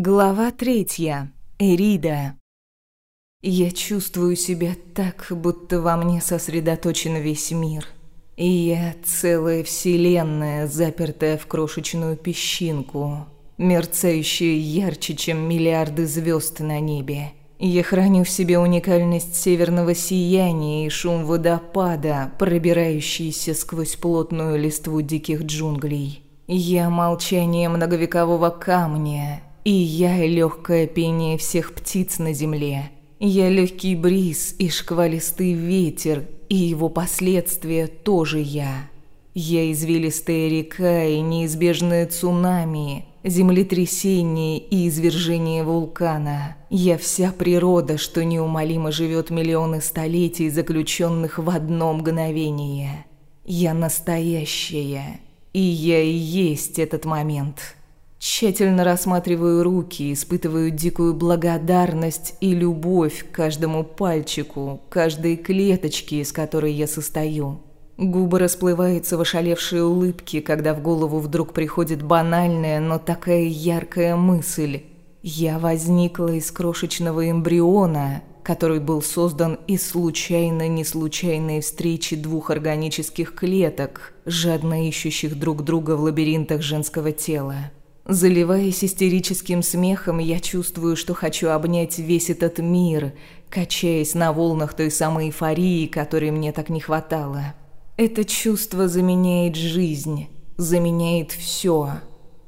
Глава третья. Эрида. Я чувствую себя так, будто во мне сосредоточен весь мир. И я целая вселенная, запертая в крошечную песчинку, мерцающая ярче, чем миллиарды звезд на небе. Я храню в себе уникальность северного сияния и шум водопада, пробирающийся сквозь плотную листву диких джунглей. Я молчание многовекового камня, и я легкое пение всех птиц на земле. Я легкий бриз и шквалистый ветер, и его последствия тоже я. Я извилистая река и неизбежное цунами, землетрясение и извержение вулкана. Я вся природа, что неумолимо живет миллионы столетий, заключенных в одно мгновение. Я настоящая, и я и есть этот момент тщательно рассматриваю руки, испытываю дикую благодарность и любовь к каждому пальчику, каждой клеточке, из которой я состою. Губы расплываются в ошалевшие улыбки, когда в голову вдруг приходит банальная, но такая яркая мысль. Я возникла из крошечного эмбриона, который был создан из случайно-неслучайной встречи двух органических клеток, жадно ищущих друг друга в лабиринтах женского тела. Заливаясь истерическим смехом, я чувствую, что хочу обнять весь этот мир, качаясь на волнах той самой эйфории, которой мне так не хватало. Это чувство заменяет жизнь, заменяет все.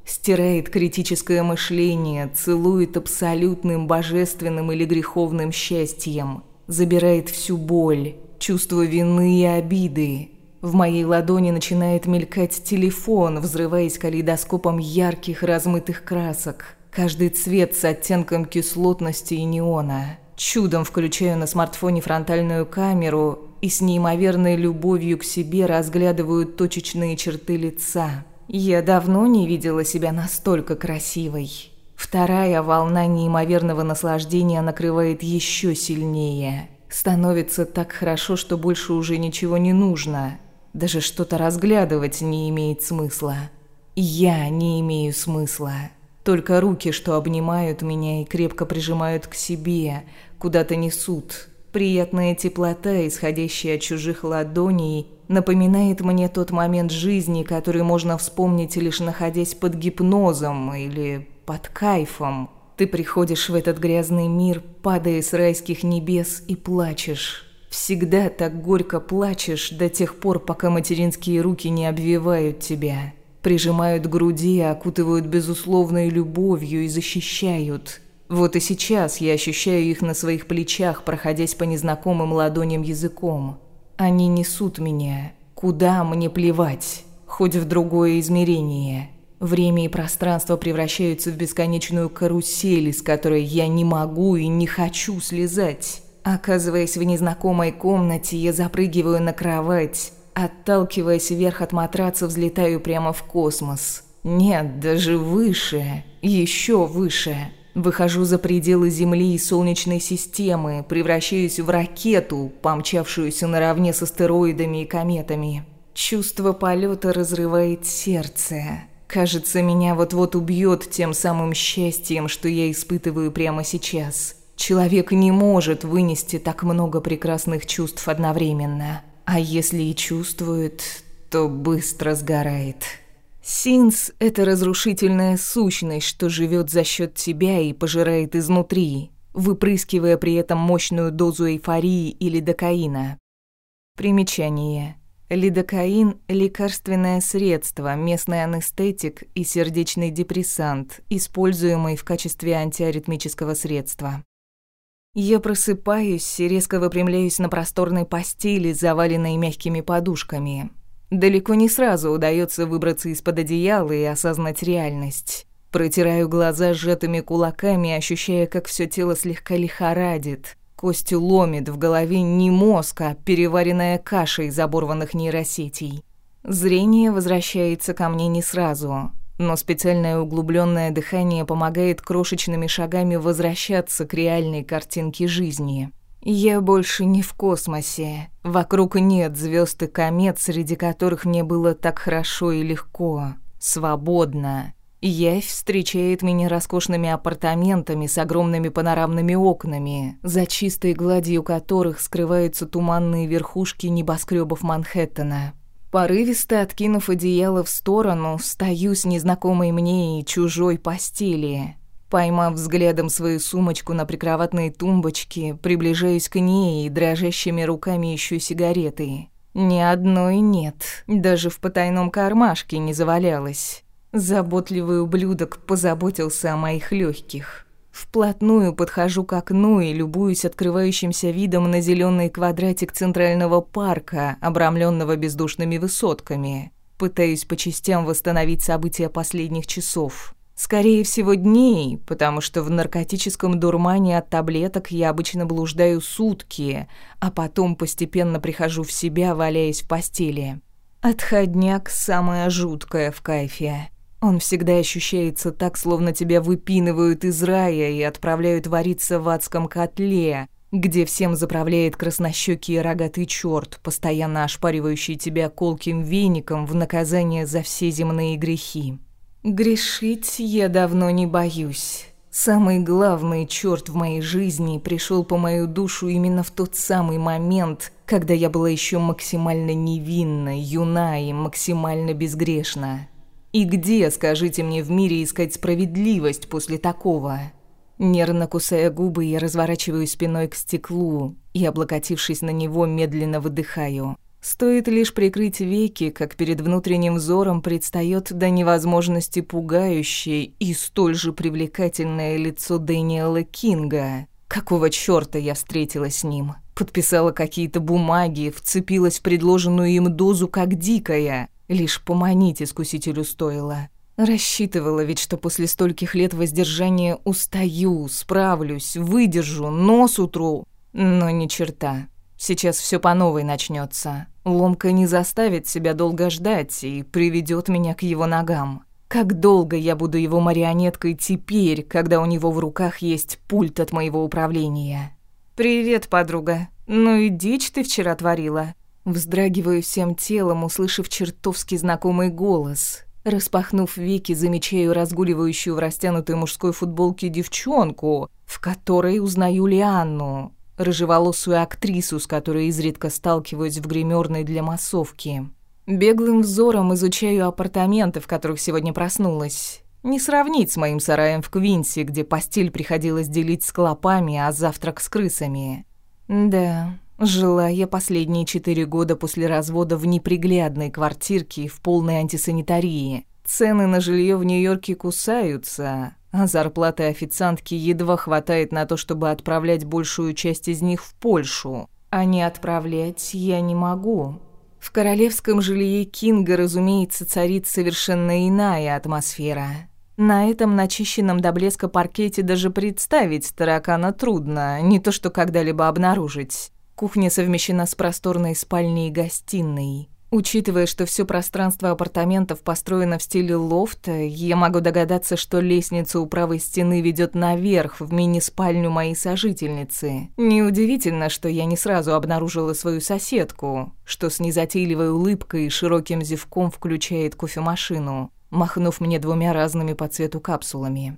Стирает критическое мышление, целует абсолютным божественным или греховным счастьем, забирает всю боль, чувство вины и обиды, в моей ладони начинает мелькать телефон, взрываясь калейдоскопом ярких размытых красок. Каждый цвет с оттенком кислотности и неона. Чудом включаю на смартфоне фронтальную камеру и с неимоверной любовью к себе разглядываю точечные черты лица. Я давно не видела себя настолько красивой. Вторая волна неимоверного наслаждения накрывает еще сильнее. Становится так хорошо, что больше уже ничего не нужно. Даже что-то разглядывать не имеет смысла. Я не имею смысла. Только руки, что обнимают меня и крепко прижимают к себе, куда-то несут. Приятная теплота, исходящая от чужих ладоней, напоминает мне тот момент жизни, который можно вспомнить лишь находясь под гипнозом или под кайфом. Ты приходишь в этот грязный мир, падая с райских небес и плачешь. Всегда так горько плачешь до тех пор, пока материнские руки не обвивают тебя, прижимают к груди, окутывают безусловной любовью и защищают. Вот и сейчас я ощущаю их на своих плечах, проходясь по незнакомым ладоням языком. Они несут меня. Куда мне плевать? Хоть в другое измерение. Время и пространство превращаются в бесконечную карусель, из которой я не могу и не хочу слезать. Оказываясь в незнакомой комнате, я запрыгиваю на кровать. Отталкиваясь вверх от матраца, взлетаю прямо в космос. Нет, даже выше. Еще выше. Выхожу за пределы Земли и Солнечной системы, превращаюсь в ракету, помчавшуюся наравне с астероидами и кометами. Чувство полета разрывает сердце. Кажется, меня вот-вот убьет тем самым счастьем, что я испытываю прямо сейчас. Человек не может вынести так много прекрасных чувств одновременно. А если и чувствует, то быстро сгорает. Синс – это разрушительная сущность, что живет за счет тебя и пожирает изнутри, выпрыскивая при этом мощную дозу эйфории и лидокаина. Примечание. Лидокаин – лекарственное средство, местный анестетик и сердечный депрессант, используемый в качестве антиаритмического средства. Я просыпаюсь резко выпрямляюсь на просторной постели, заваленной мягкими подушками. Далеко не сразу удается выбраться из-под одеяла и осознать реальность. Протираю глаза сжатыми кулаками, ощущая, как все тело слегка лихорадит. Кости ломит, в голове не мозг, а переваренная каша из оборванных нейросетей. Зрение возвращается ко мне не сразу. Но специальное углубленное дыхание помогает крошечными шагами возвращаться к реальной картинке жизни. Я больше не в космосе. Вокруг нет звезд и комет, среди которых мне было так хорошо и легко, свободно. Явь встречает меня роскошными апартаментами с огромными панорамными окнами, за чистой гладью которых скрываются туманные верхушки небоскребов Манхэттена. Порывисто откинув одеяло в сторону, стою с незнакомой мне и чужой постели. Поймав взглядом свою сумочку на прикроватной тумбочке, приближаюсь к ней и дрожащими руками ищу сигареты. Ни одной нет, даже в потайном кармашке не завалялась. Заботливый ублюдок позаботился о моих легких вплотную подхожу к окну и любуюсь открывающимся видом на зеленый квадратик центрального парка, обрамленного бездушными высотками. Пытаюсь по частям восстановить события последних часов. Скорее всего, дней, потому что в наркотическом дурмане от таблеток я обычно блуждаю сутки, а потом постепенно прихожу в себя, валяясь в постели. Отходняк самое жуткое в кайфе. Он всегда ощущается так, словно тебя выпинывают из рая и отправляют вариться в адском котле, где всем заправляет краснощёкий рогатый чёрт, постоянно ошпаривающий тебя колким веником в наказание за все земные грехи. Грешить я давно не боюсь. Самый главный чёрт в моей жизни пришёл по мою душу именно в тот самый момент, когда я была ещё максимально невинна, юна и максимально безгрешна. И где, скажите мне, в мире искать справедливость после такого? Нервно кусая губы, я разворачиваю спиной к стеклу и, облокотившись на него, медленно выдыхаю. Стоит лишь прикрыть веки, как перед внутренним взором предстает до невозможности пугающее и столь же привлекательное лицо Дэниела Кинга. Какого чёрта я встретила с ним? Подписала какие-то бумаги, вцепилась в предложенную им дозу как дикая – Лишь поманить искусителю стоило. Рассчитывала ведь, что после стольких лет воздержания устаю, справлюсь, выдержу, нос утру. Но ни черта. Сейчас все по новой начнется. Ломка не заставит себя долго ждать и приведет меня к его ногам. Как долго я буду его марионеткой теперь, когда у него в руках есть пульт от моего управления? «Привет, подруга. Ну и дичь ты вчера творила. Вздрагиваю всем телом, услышав чертовски знакомый голос. Распахнув веки, замечаю разгуливающую в растянутой мужской футболке девчонку, в которой узнаю Лианну, рыжеволосую актрису, с которой изредка сталкиваюсь в гримерной для массовки. Беглым взором изучаю апартаменты, в которых сегодня проснулась. Не сравнить с моим сараем в Квинсе, где постель приходилось делить с клопами, а завтрак с крысами. Да, Жила я последние четыре года после развода в неприглядной квартирке в полной антисанитарии. Цены на жилье в Нью-Йорке кусаются, а зарплаты официантки едва хватает на то, чтобы отправлять большую часть из них в Польшу. А не отправлять я не могу. В королевском жилье Кинга, разумеется, царит совершенно иная атмосфера. На этом начищенном до блеска паркете даже представить таракана трудно, не то что когда-либо обнаружить. Кухня совмещена с просторной спальней и гостиной. Учитывая, что все пространство апартаментов построено в стиле лофта, я могу догадаться, что лестница у правой стены ведет наверх, в мини-спальню моей сожительницы. Неудивительно, что я не сразу обнаружила свою соседку, что с незатейливой улыбкой и широким зевком включает кофемашину, махнув мне двумя разными по цвету капсулами.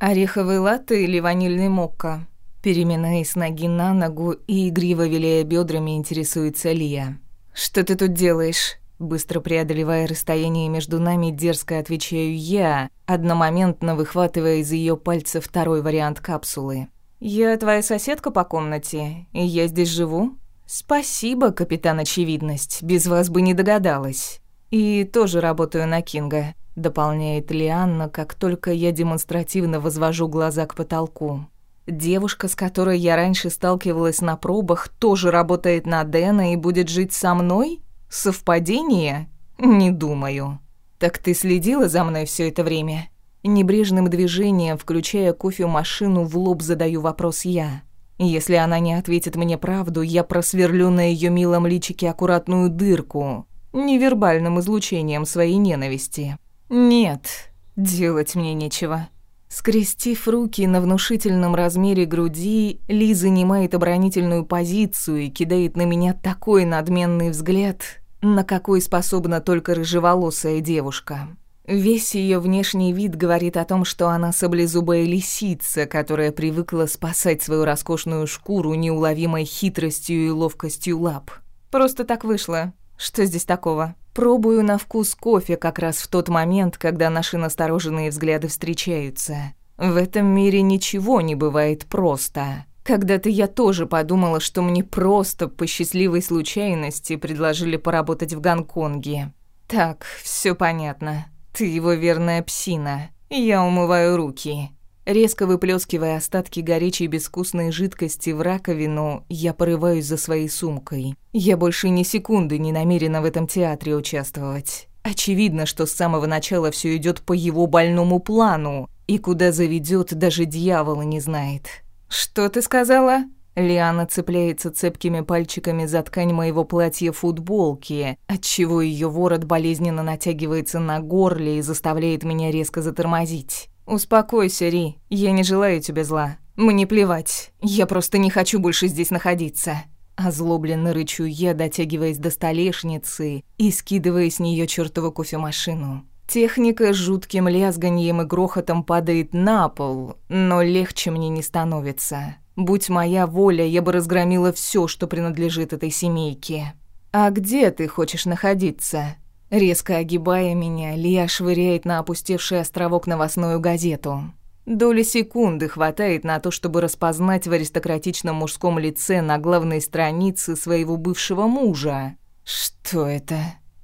«Ореховый латте или ванильный мокко?» Переминаясь ноги на ногу и игриво виляя бедрами, интересуется Лия. «Что ты тут делаешь?» Быстро преодолевая расстояние между нами, дерзко отвечаю я, одномоментно выхватывая из ее пальца второй вариант капсулы. «Я твоя соседка по комнате, и я здесь живу?» «Спасибо, капитан Очевидность, без вас бы не догадалась. И тоже работаю на Кинга», — дополняет Лианна, как только я демонстративно возвожу глаза к потолку. Девушка, с которой я раньше сталкивалась на пробах, тоже работает на Дэна и будет жить со мной? Совпадение? Не думаю. Так ты следила за мной все это время? Небрежным движением, включая кофемашину, в лоб задаю вопрос я. Если она не ответит мне правду, я просверлю на ее милом личике аккуратную дырку, невербальным излучением своей ненависти. Нет, делать мне нечего. Скрестив руки на внушительном размере груди, Лиза занимает оборонительную позицию и кидает на меня такой надменный взгляд, на какой способна только рыжеволосая девушка. Весь ее внешний вид говорит о том, что она саблезубая лисица, которая привыкла спасать свою роскошную шкуру неуловимой хитростью и ловкостью лап. Просто так вышло. Что здесь такого? Пробую на вкус кофе как раз в тот момент, когда наши настороженные взгляды встречаются. В этом мире ничего не бывает просто. Когда-то я тоже подумала, что мне просто по счастливой случайности предложили поработать в Гонконге. Так, все понятно. Ты его верная псина. Я умываю руки. Резко выплескивая остатки горячей безвкусной жидкости в раковину, я порываюсь за своей сумкой. Я больше ни секунды не намерена в этом театре участвовать. Очевидно, что с самого начала все идет по его больному плану, и куда заведет, даже дьявола не знает. «Что ты сказала?» Лиана цепляется цепкими пальчиками за ткань моего платья-футболки, отчего ее ворот болезненно натягивается на горле и заставляет меня резко затормозить. «Успокойся, Ри, я не желаю тебе зла. Мне плевать, я просто не хочу больше здесь находиться». Озлобленно рычу я, дотягиваясь до столешницы и скидывая с нее чертову кофемашину. Техника с жутким лязганьем и грохотом падает на пол, но легче мне не становится. Будь моя воля, я бы разгромила все, что принадлежит этой семейке. «А где ты хочешь находиться?» резко огибая меня, Лия швыряет на опустевший островок новостную газету. Доли секунды хватает на то, чтобы распознать в аристократичном мужском лице на главной странице своего бывшего мужа. Что это?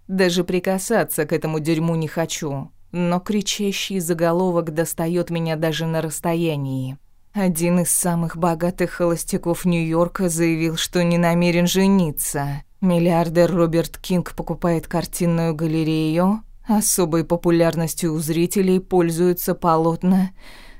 Даже прикасаться к этому дерьму не хочу. Но кричащий заголовок достает меня даже на расстоянии. Один из самых богатых холостяков Нью-Йорка заявил, что не намерен жениться. Миллиардер Роберт Кинг покупает картинную галерею. А Особой популярностью у зрителей пользуются полотна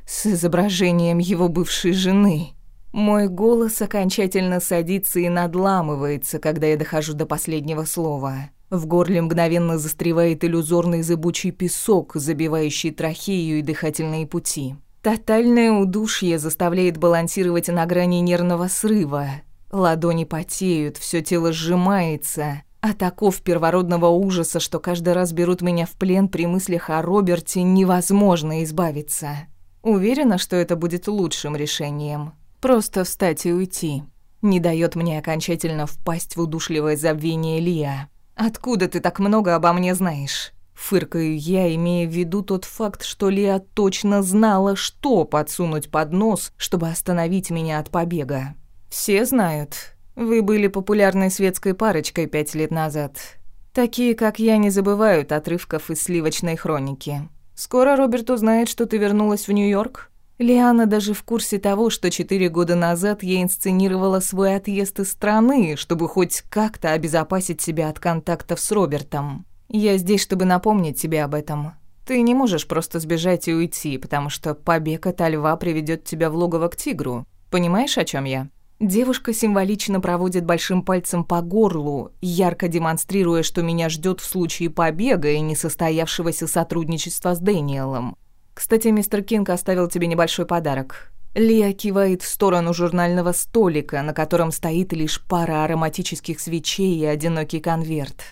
с изображением его бывшей жены. Мой голос окончательно садится и надламывается, когда я дохожу до последнего слова. В горле мгновенно застревает иллюзорный зыбучий песок, забивающий трахею и дыхательные пути. Тотальное удушье заставляет балансировать на грани нервного срыва, Ладони потеют, все тело сжимается. А от оков первородного ужаса, что каждый раз берут меня в плен при мыслях о Роберте, невозможно избавиться. Уверена, что это будет лучшим решением. Просто встать и уйти. Не дает мне окончательно впасть в удушливое забвение Лия. «Откуда ты так много обо мне знаешь?» Фыркаю я, имея в виду тот факт, что Лия точно знала, что подсунуть под нос, чтобы остановить меня от побега. Все знают. Вы были популярной светской парочкой пять лет назад. Такие, как я, не забывают отрывков из сливочной хроники. Скоро Роберт узнает, что ты вернулась в Нью-Йорк. Лиана даже в курсе того, что четыре года назад я инсценировала свой отъезд из страны, чтобы хоть как-то обезопасить себя от контактов с Робертом. Я здесь, чтобы напомнить тебе об этом. Ты не можешь просто сбежать и уйти, потому что побег от льва приведет тебя в логово к тигру. Понимаешь, о чем я?» Девушка символично проводит большим пальцем по горлу, ярко демонстрируя, что меня ждет в случае побега и несостоявшегося сотрудничества с Дэниелом. «Кстати, мистер Кинг оставил тебе небольшой подарок». Лия кивает в сторону журнального столика, на котором стоит лишь пара ароматических свечей и одинокий конверт.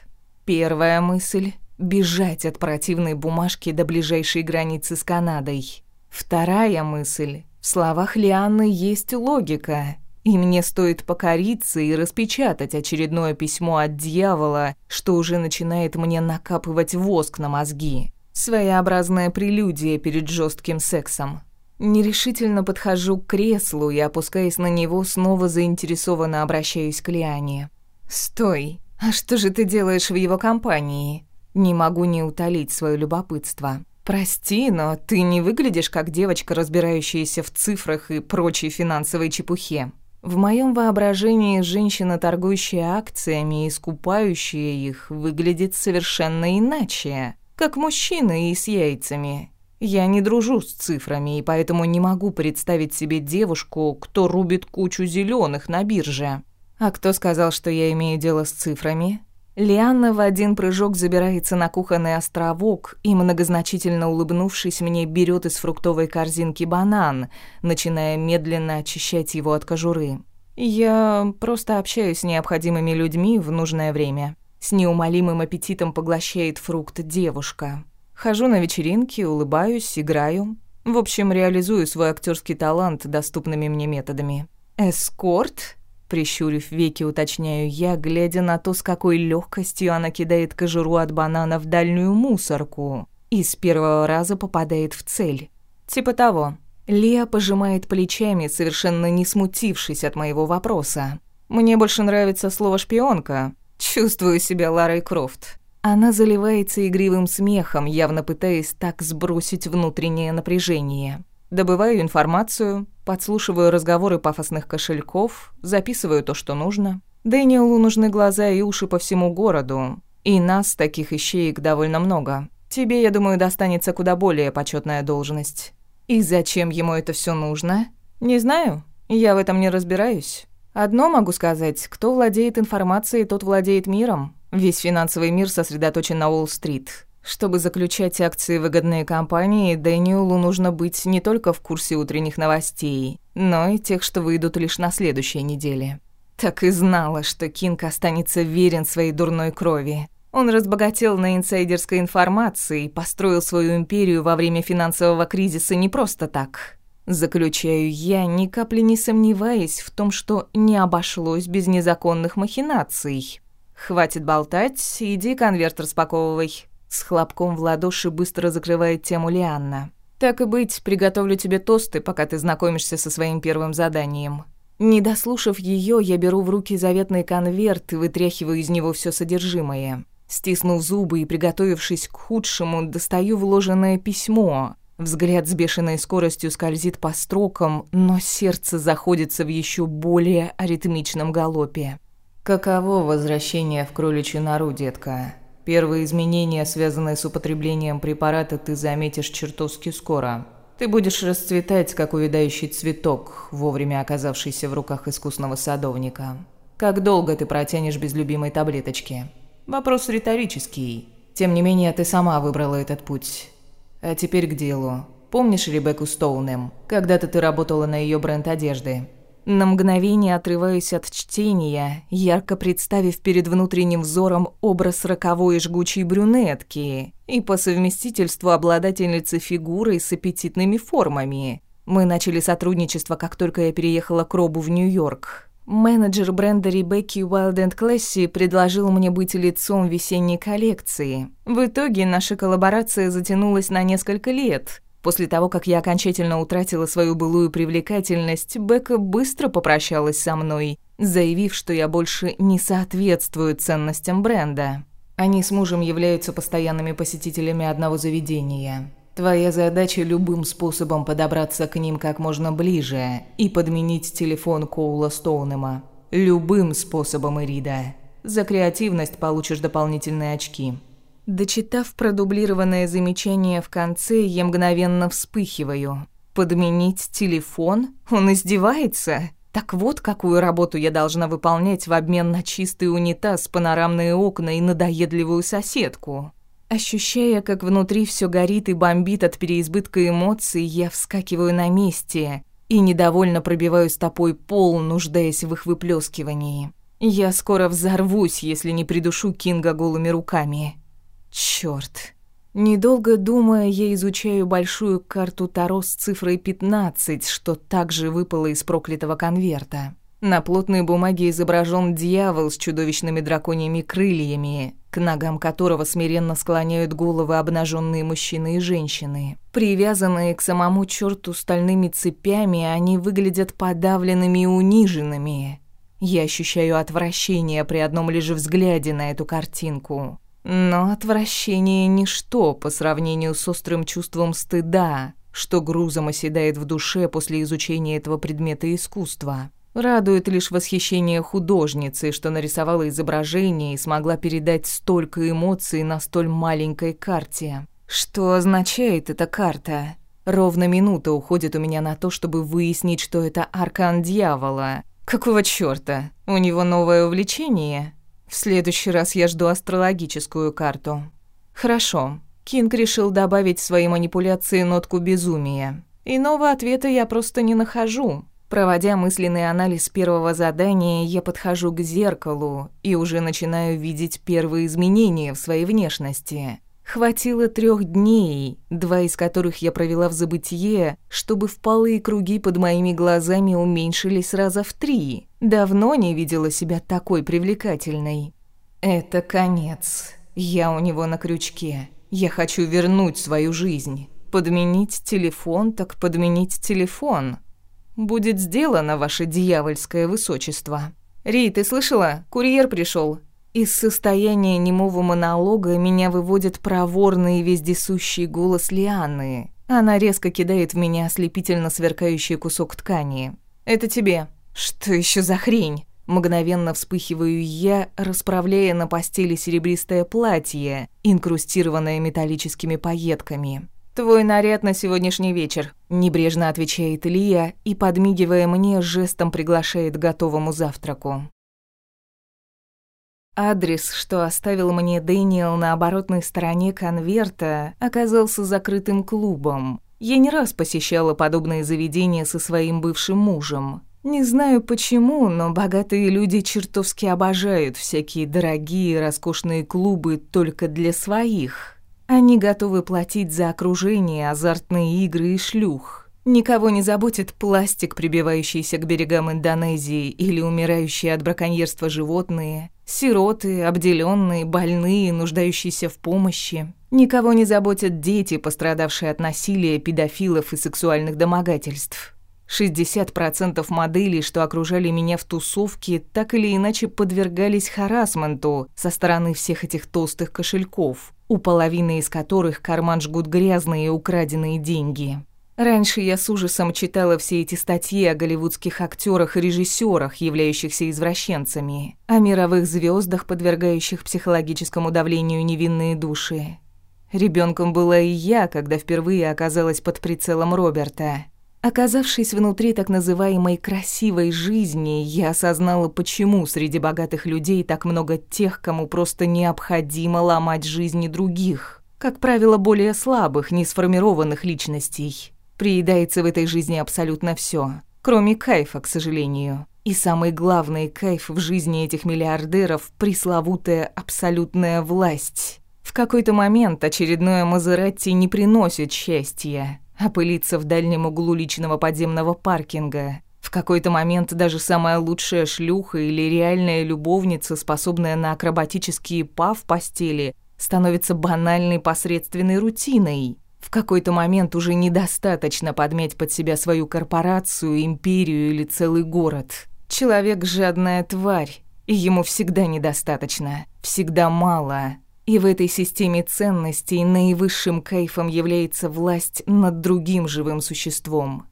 Первая мысль – бежать от противной бумажки до ближайшей границы с Канадой. Вторая мысль – в словах Лианны есть логика – и мне стоит покориться и распечатать очередное письмо от дьявола, что уже начинает мне накапывать воск на мозги. Своеобразная прелюдия перед жестким сексом. Нерешительно подхожу к креслу и, опускаясь на него, снова заинтересованно обращаюсь к Лиане. «Стой! А что же ты делаешь в его компании?» Не могу не утолить свое любопытство. «Прости, но ты не выглядишь как девочка, разбирающаяся в цифрах и прочей финансовой чепухе. В моем воображении женщина, торгующая акциями и скупающая их, выглядит совершенно иначе, как мужчина и с яйцами. Я не дружу с цифрами, и поэтому не могу представить себе девушку, кто рубит кучу зеленых на бирже. А кто сказал, что я имею дело с цифрами? Лианна в один прыжок забирается на кухонный островок и, многозначительно улыбнувшись мне, берет из фруктовой корзинки банан, начиная медленно очищать его от кожуры. «Я просто общаюсь с необходимыми людьми в нужное время». С неумолимым аппетитом поглощает фрукт девушка. Хожу на вечеринки, улыбаюсь, играю. В общем, реализую свой актерский талант доступными мне методами. «Эскорт?» Прищурив веки, уточняю я, глядя на то, с какой легкостью она кидает кожуру от банана в дальнюю мусорку и с первого раза попадает в цель. Типа того. Лия пожимает плечами, совершенно не смутившись от моего вопроса. «Мне больше нравится слово «шпионка». Чувствую себя Ларой Крофт». Она заливается игривым смехом, явно пытаясь так сбросить внутреннее напряжение добываю информацию, подслушиваю разговоры пафосных кошельков, записываю то, что нужно. Дэниелу нужны глаза и уши по всему городу, и нас, таких ищеек, довольно много. Тебе, я думаю, достанется куда более почетная должность. И зачем ему это все нужно? Не знаю, я в этом не разбираюсь. Одно могу сказать, кто владеет информацией, тот владеет миром. Весь финансовый мир сосредоточен на Уолл-стрит. Чтобы заключать акции выгодные компании, Дэниелу нужно быть не только в курсе утренних новостей, но и тех, что выйдут лишь на следующей неделе. Так и знала, что Кинг останется верен своей дурной крови. Он разбогател на инсайдерской информации и построил свою империю во время финансового кризиса не просто так. Заключаю я, ни капли не сомневаясь в том, что не обошлось без незаконных махинаций. Хватит болтать, иди конверт распаковывай. С хлопком в ладоши быстро закрывает тему Лианна. «Так и быть, приготовлю тебе тосты, пока ты знакомишься со своим первым заданием». Не дослушав ее, я беру в руки заветный конверт и вытряхиваю из него все содержимое. Стиснув зубы и приготовившись к худшему, достаю вложенное письмо. Взгляд с бешеной скоростью скользит по строкам, но сердце заходится в еще более аритмичном галопе. «Каково возвращение в кроличью нору, детка?» Первые изменения, связанные с употреблением препарата, ты заметишь чертовски скоро. Ты будешь расцветать, как увядающий цветок, вовремя оказавшийся в руках искусного садовника. Как долго ты протянешь без любимой таблеточки? Вопрос риторический. Тем не менее, ты сама выбрала этот путь. А теперь к делу. Помнишь Ребекку Стоунем? Когда-то ты работала на ее бренд одежды. На мгновение отрываюсь от чтения, ярко представив перед внутренним взором образ роковой жгучей брюнетки и по совместительству обладательницы фигурой с аппетитными формами. Мы начали сотрудничество, как только я переехала к Робу в Нью-Йорк. Менеджер бренда Ребекки Wild and Classy предложил мне быть лицом весенней коллекции. В итоге наша коллаборация затянулась на несколько лет – После того, как я окончательно утратила свою былую привлекательность, Бека быстро попрощалась со мной, заявив, что я больше не соответствую ценностям бренда. Они с мужем являются постоянными посетителями одного заведения. Твоя задача любым способом подобраться к ним как можно ближе и подменить телефон Коула Стоунема. Любым способом, Ирида. За креативность получишь дополнительные очки. Дочитав продублированное замечание в конце, я мгновенно вспыхиваю. Подменить телефон? Он издевается? Так вот, какую работу я должна выполнять в обмен на чистый унитаз, панорамные окна и надоедливую соседку. Ощущая, как внутри все горит и бомбит от переизбытка эмоций, я вскакиваю на месте и недовольно пробиваю стопой пол, нуждаясь в их выплескивании. Я скоро взорвусь, если не придушу Кинга голыми руками. Черт! Недолго думая, я изучаю большую карту Таро с цифрой 15, что также выпало из проклятого конверта. На плотной бумаге изображен дьявол с чудовищными драконьими крыльями, к ногам которого смиренно склоняют головы обнаженные мужчины и женщины. Привязанные к самому черту стальными цепями, они выглядят подавленными и униженными. Я ощущаю отвращение при одном лишь взгляде на эту картинку. Но отвращение – ничто по сравнению с острым чувством стыда, что грузом оседает в душе после изучения этого предмета искусства. Радует лишь восхищение художницы, что нарисовала изображение и смогла передать столько эмоций на столь маленькой карте. Что означает эта карта? Ровно минута уходит у меня на то, чтобы выяснить, что это аркан дьявола. Какого чёрта? У него новое увлечение? В следующий раз я жду астрологическую карту. Хорошо. Кинг решил добавить в свои манипуляции нотку безумия. Иного ответа я просто не нахожу. Проводя мысленный анализ первого задания, я подхожу к зеркалу и уже начинаю видеть первые изменения в своей внешности. Хватило трех дней, два из которых я провела в забытие, чтобы впалые круги под моими глазами уменьшились раза в три. Давно не видела себя такой привлекательной. Это конец. Я у него на крючке. Я хочу вернуть свою жизнь. Подменить телефон, так подменить телефон. Будет сделано ваше дьявольское высочество. Ри, ты слышала? Курьер пришел. Из состояния немого монолога меня выводит проворный и вездесущий голос Лианы. Она резко кидает в меня ослепительно сверкающий кусок ткани. «Это тебе», «Что еще за хрень?» Мгновенно вспыхиваю я, расправляя на постели серебристое платье, инкрустированное металлическими пайетками. «Твой наряд на сегодняшний вечер», — небрежно отвечает Лия и, подмигивая мне, жестом приглашает к готовому завтраку. Адрес, что оставил мне Дэниел на оборотной стороне конверта, оказался закрытым клубом. Я не раз посещала подобные заведения со своим бывшим мужем, не знаю почему, но богатые люди чертовски обожают всякие дорогие, роскошные клубы только для своих. Они готовы платить за окружение, азартные игры и шлюх. Никого не заботит пластик, прибивающийся к берегам Индонезии, или умирающие от браконьерства животные, сироты, обделенные, больные, нуждающиеся в помощи. Никого не заботят дети, пострадавшие от насилия, педофилов и сексуальных домогательств. 60% моделей, что окружали меня в тусовке, так или иначе подвергались харасменту со стороны всех этих толстых кошельков, у половины из которых карман жгут грязные и украденные деньги. Раньше я с ужасом читала все эти статьи о голливудских актерах и режиссерах, являющихся извращенцами, о мировых звездах, подвергающих психологическому давлению невинные души. Ребенком была и я, когда впервые оказалась под прицелом Роберта – Оказавшись внутри так называемой «красивой жизни», я осознала, почему среди богатых людей так много тех, кому просто необходимо ломать жизни других. Как правило, более слабых, не сформированных личностей. Приедается в этой жизни абсолютно все, кроме кайфа, к сожалению. И самый главный кайф в жизни этих миллиардеров – пресловутая абсолютная власть. В какой-то момент очередное Мазератти не приносит счастья опылиться в дальнем углу личного подземного паркинга. В какой-то момент даже самая лучшая шлюха или реальная любовница, способная на акробатические па в постели, становится банальной посредственной рутиной. В какой-то момент уже недостаточно подмять под себя свою корпорацию, империю или целый город. Человек – жадная тварь, и ему всегда недостаточно, всегда мало – и в этой системе ценностей наивысшим кайфом является власть над другим живым существом.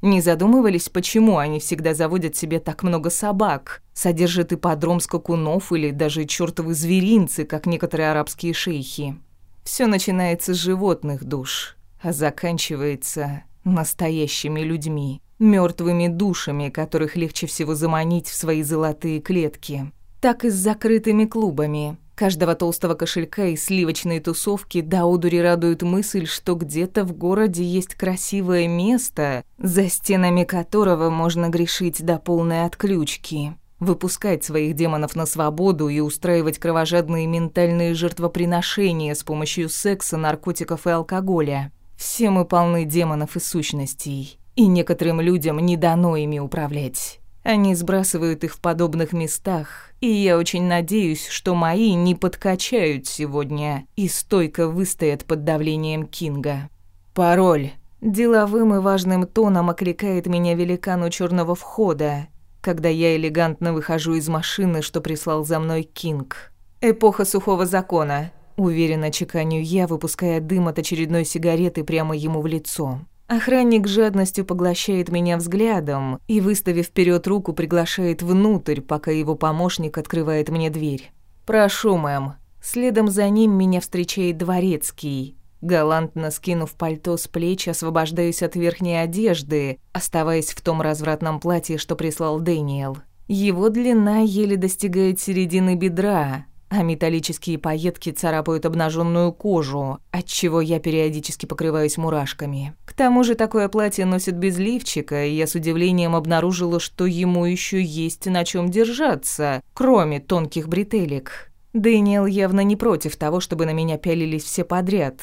Не задумывались, почему они всегда заводят себе так много собак, содержат и подром скакунов или даже чертовы зверинцы, как некоторые арабские шейхи. Все начинается с животных душ, а заканчивается настоящими людьми, мертвыми душами, которых легче всего заманить в свои золотые клетки. Так и с закрытыми клубами – Каждого толстого кошелька и сливочной тусовки Даудури радует мысль, что где-то в городе есть красивое место, за стенами которого можно грешить до полной отключки, выпускать своих демонов на свободу и устраивать кровожадные ментальные жертвоприношения с помощью секса, наркотиков и алкоголя. Все мы полны демонов и сущностей, и некоторым людям не дано ими управлять. Они сбрасывают их в подобных местах, и я очень надеюсь, что мои не подкачают сегодня и стойко выстоят под давлением Кинга. Пароль. Деловым и важным тоном окликает меня великан у черного входа, когда я элегантно выхожу из машины, что прислал за мной Кинг. Эпоха сухого закона. Уверенно чеканю я, выпуская дым от очередной сигареты прямо ему в лицо. Охранник жадностью поглощает меня взглядом и, выставив вперед руку, приглашает внутрь, пока его помощник открывает мне дверь. «Прошу, мэм». Следом за ним меня встречает дворецкий. Галантно скинув пальто с плеч, освобождаюсь от верхней одежды, оставаясь в том развратном платье, что прислал Дэниел. Его длина еле достигает середины бедра, а металлические пайетки царапают обнаженную кожу, от чего я периодически покрываюсь мурашками. К тому же такое платье носит без лифчика, и я с удивлением обнаружила, что ему еще есть на чем держаться, кроме тонких бретелек. Дэниел явно не против того, чтобы на меня пялились все подряд.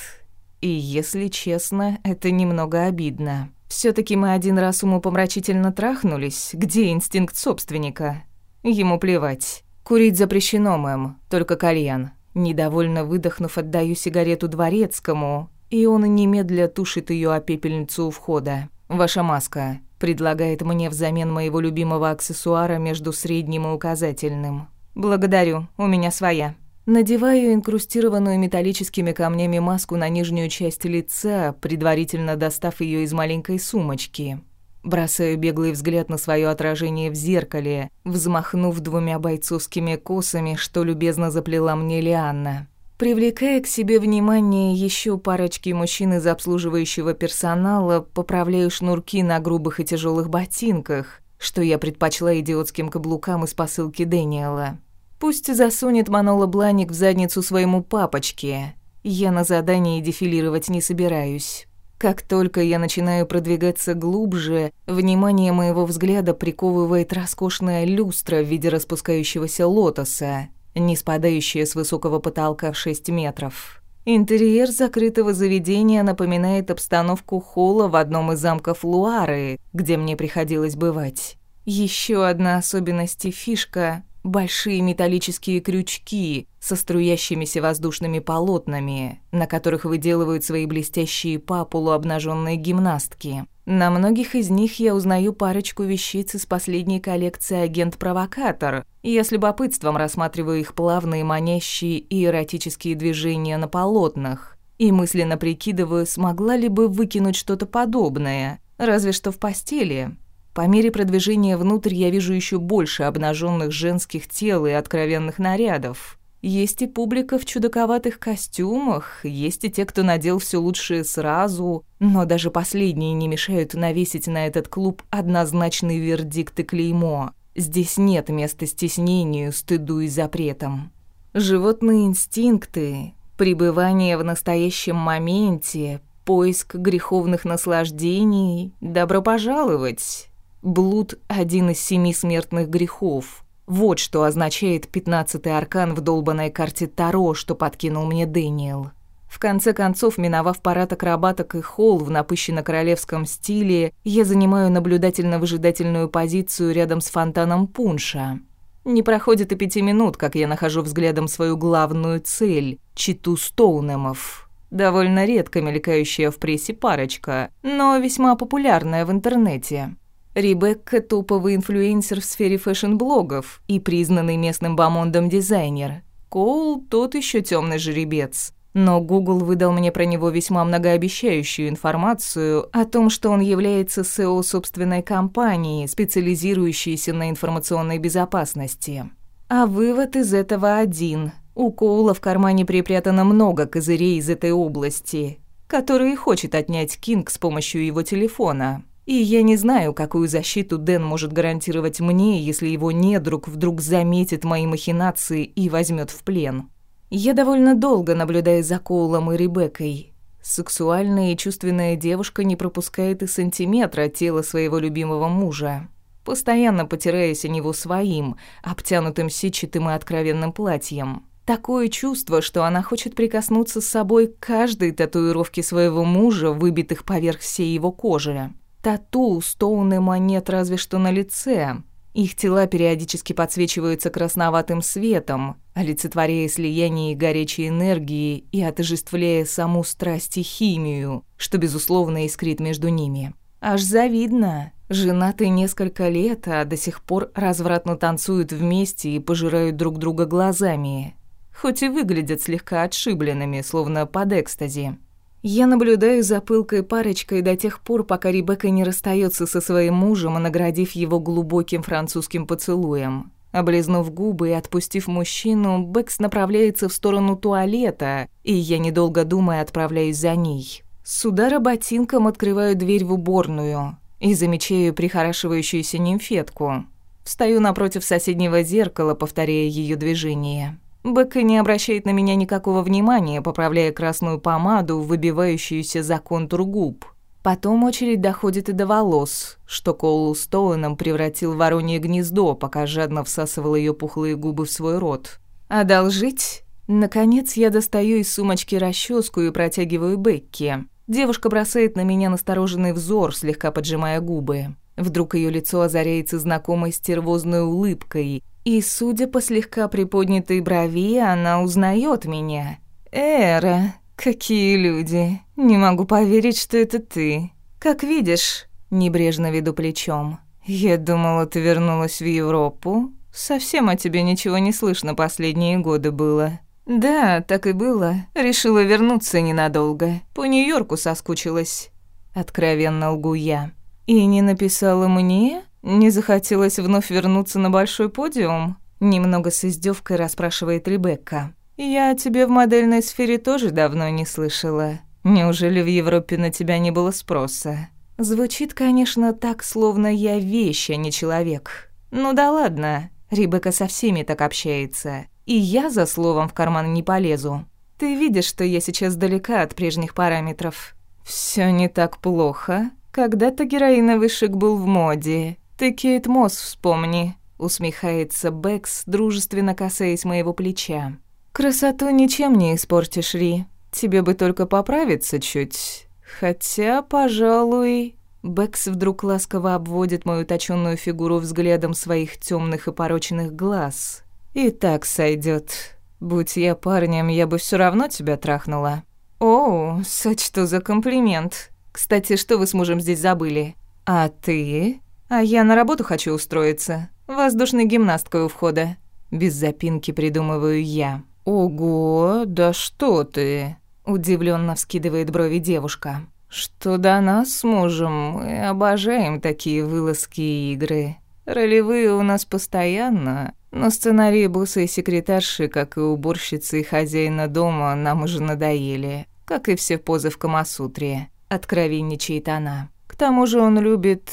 И, если честно, это немного обидно. все таки мы один раз умопомрачительно трахнулись, где инстинкт собственника? Ему плевать. «Курить запрещено, мэм, только кальян». Недовольно выдохнув, отдаю сигарету дворецкому, и он немедля тушит ее о пепельницу у входа. «Ваша маска», — предлагает мне взамен моего любимого аксессуара между средним и указательным. «Благодарю, у меня своя». Надеваю инкрустированную металлическими камнями маску на нижнюю часть лица, предварительно достав ее из маленькой сумочки бросаю беглый взгляд на свое отражение в зеркале, взмахнув двумя бойцовскими косами, что любезно заплела мне Лианна. Привлекая к себе внимание еще парочки мужчин из обслуживающего персонала, поправляю шнурки на грубых и тяжелых ботинках, что я предпочла идиотским каблукам из посылки Дэниела. Пусть засунет Манола Бланик в задницу своему папочке. Я на задании дефилировать не собираюсь. Как только я начинаю продвигаться глубже, внимание моего взгляда приковывает роскошная люстра в виде распускающегося лотоса, не спадающая с высокого потолка в 6 метров. Интерьер закрытого заведения напоминает обстановку холла в одном из замков Луары, где мне приходилось бывать. Еще одна особенность и фишка большие металлические крючки со струящимися воздушными полотнами, на которых выделывают свои блестящие па полуобнаженные гимнастки. На многих из них я узнаю парочку вещиц из последней коллекции «Агент-провокатор», и я с любопытством рассматриваю их плавные манящие и эротические движения на полотнах, и мысленно прикидываю, смогла ли бы выкинуть что-то подобное, разве что в постели. По мере продвижения внутрь я вижу еще больше обнаженных женских тел и откровенных нарядов. Есть и публика в чудаковатых костюмах, есть и те, кто надел все лучшее сразу, но даже последние не мешают навесить на этот клуб однозначный вердикт и клеймо. Здесь нет места стеснению, стыду и запретам. Животные инстинкты, пребывание в настоящем моменте, поиск греховных наслаждений, добро пожаловать. Блуд – один из семи смертных грехов. Вот что означает пятнадцатый аркан в долбанной карте Таро, что подкинул мне Дэниел. В конце концов, миновав парад акробаток и холл в напыщенно-королевском стиле, я занимаю наблюдательно-выжидательную позицию рядом с фонтаном пунша. Не проходит и пяти минут, как я нахожу взглядом свою главную цель – читу Стоунемов. Довольно редко мелькающая в прессе парочка, но весьма популярная в интернете. Ребекка – топовый инфлюенсер в сфере фэшн-блогов и признанный местным бомондом дизайнер. Коул – тот еще темный жеребец. Но Google выдал мне про него весьма многообещающую информацию о том, что он является CEO собственной компании, специализирующейся на информационной безопасности. А вывод из этого один. У Коула в кармане припрятано много козырей из этой области, которые хочет отнять Кинг с помощью его телефона. И я не знаю, какую защиту Дэн может гарантировать мне, если его недруг вдруг заметит мои махинации и возьмет в плен. Я довольно долго наблюдаю за Коулом и Ребеккой. Сексуальная и чувственная девушка не пропускает и сантиметра тела своего любимого мужа, постоянно потираясь о него своим, обтянутым сетчатым и откровенным платьем. Такое чувство, что она хочет прикоснуться с собой к каждой татуировке своего мужа, выбитых поверх всей его кожи тату стоуны монет разве что на лице. Их тела периодически подсвечиваются красноватым светом, олицетворяя слияние горячей энергии и отожествляя саму страсть и химию, что, безусловно, искрит между ними. Аж завидно. Женаты несколько лет, а до сих пор развратно танцуют вместе и пожирают друг друга глазами. Хоть и выглядят слегка отшибленными, словно под экстази. Я наблюдаю за пылкой парочкой до тех пор, пока Ребекка не расстается со своим мужем, наградив его глубоким французским поцелуем. Облизнув губы и отпустив мужчину, Бэкс направляется в сторону туалета, и я, недолго думая, отправляюсь за ней. С удара ботинком открываю дверь в уборную и замечаю прихорашивающуюся нимфетку. Встаю напротив соседнего зеркала, повторяя ее движение. Бэк не обращает на меня никакого внимания, поправляя красную помаду, выбивающуюся за контур губ. Потом очередь доходит и до волос, что Коул Стоуном превратил в воронье гнездо, пока жадно всасывал ее пухлые губы в свой рот. «Одолжить?» Наконец я достаю из сумочки расческу и протягиваю Бекки. Девушка бросает на меня настороженный взор, слегка поджимая губы. Вдруг ее лицо озаряется знакомой стервозной улыбкой, и, судя по слегка приподнятой брови, она узнает меня. «Эра, какие люди! Не могу поверить, что это ты. Как видишь...» Небрежно веду плечом. «Я думала, ты вернулась в Европу. Совсем о тебе ничего не слышно последние годы было». «Да, так и было. Решила вернуться ненадолго. По Нью-Йорку соскучилась». Откровенно лгу я. «И не написала мне?» «Не захотелось вновь вернуться на большой подиум?» Немного с издевкой расспрашивает Ребекка. «Я о тебе в модельной сфере тоже давно не слышала. Неужели в Европе на тебя не было спроса?» Звучит, конечно, так, словно я вещь, а не человек. «Ну да ладно, Ребекка со всеми так общается. И я за словом в карман не полезу. Ты видишь, что я сейчас далека от прежних параметров. Все не так плохо. Когда-то героиновый шик был в моде. «Ты, Кейт Мосс, вспомни», — усмехается Бэкс, дружественно касаясь моего плеча. «Красоту ничем не испортишь, Ри. Тебе бы только поправиться чуть. Хотя, пожалуй...» Бэкс вдруг ласково обводит мою точенную фигуру взглядом своих темных и порочных глаз. «И так сойдет. Будь я парнем, я бы все равно тебя трахнула». «О, сочту за комплимент. Кстати, что вы с мужем здесь забыли?» «А ты?» А я на работу хочу устроиться. Воздушной гимнасткой у входа. Без запинки придумываю я. Ого, да что ты? Удивленно вскидывает брови девушка. Что до нас с мужем, мы обожаем такие вылазки и игры. Ролевые у нас постоянно, но сценарии буса и секретарши, как и уборщицы и хозяина дома, нам уже надоели, как и все позы в Камасутре. Откровенничает она. К тому же он любит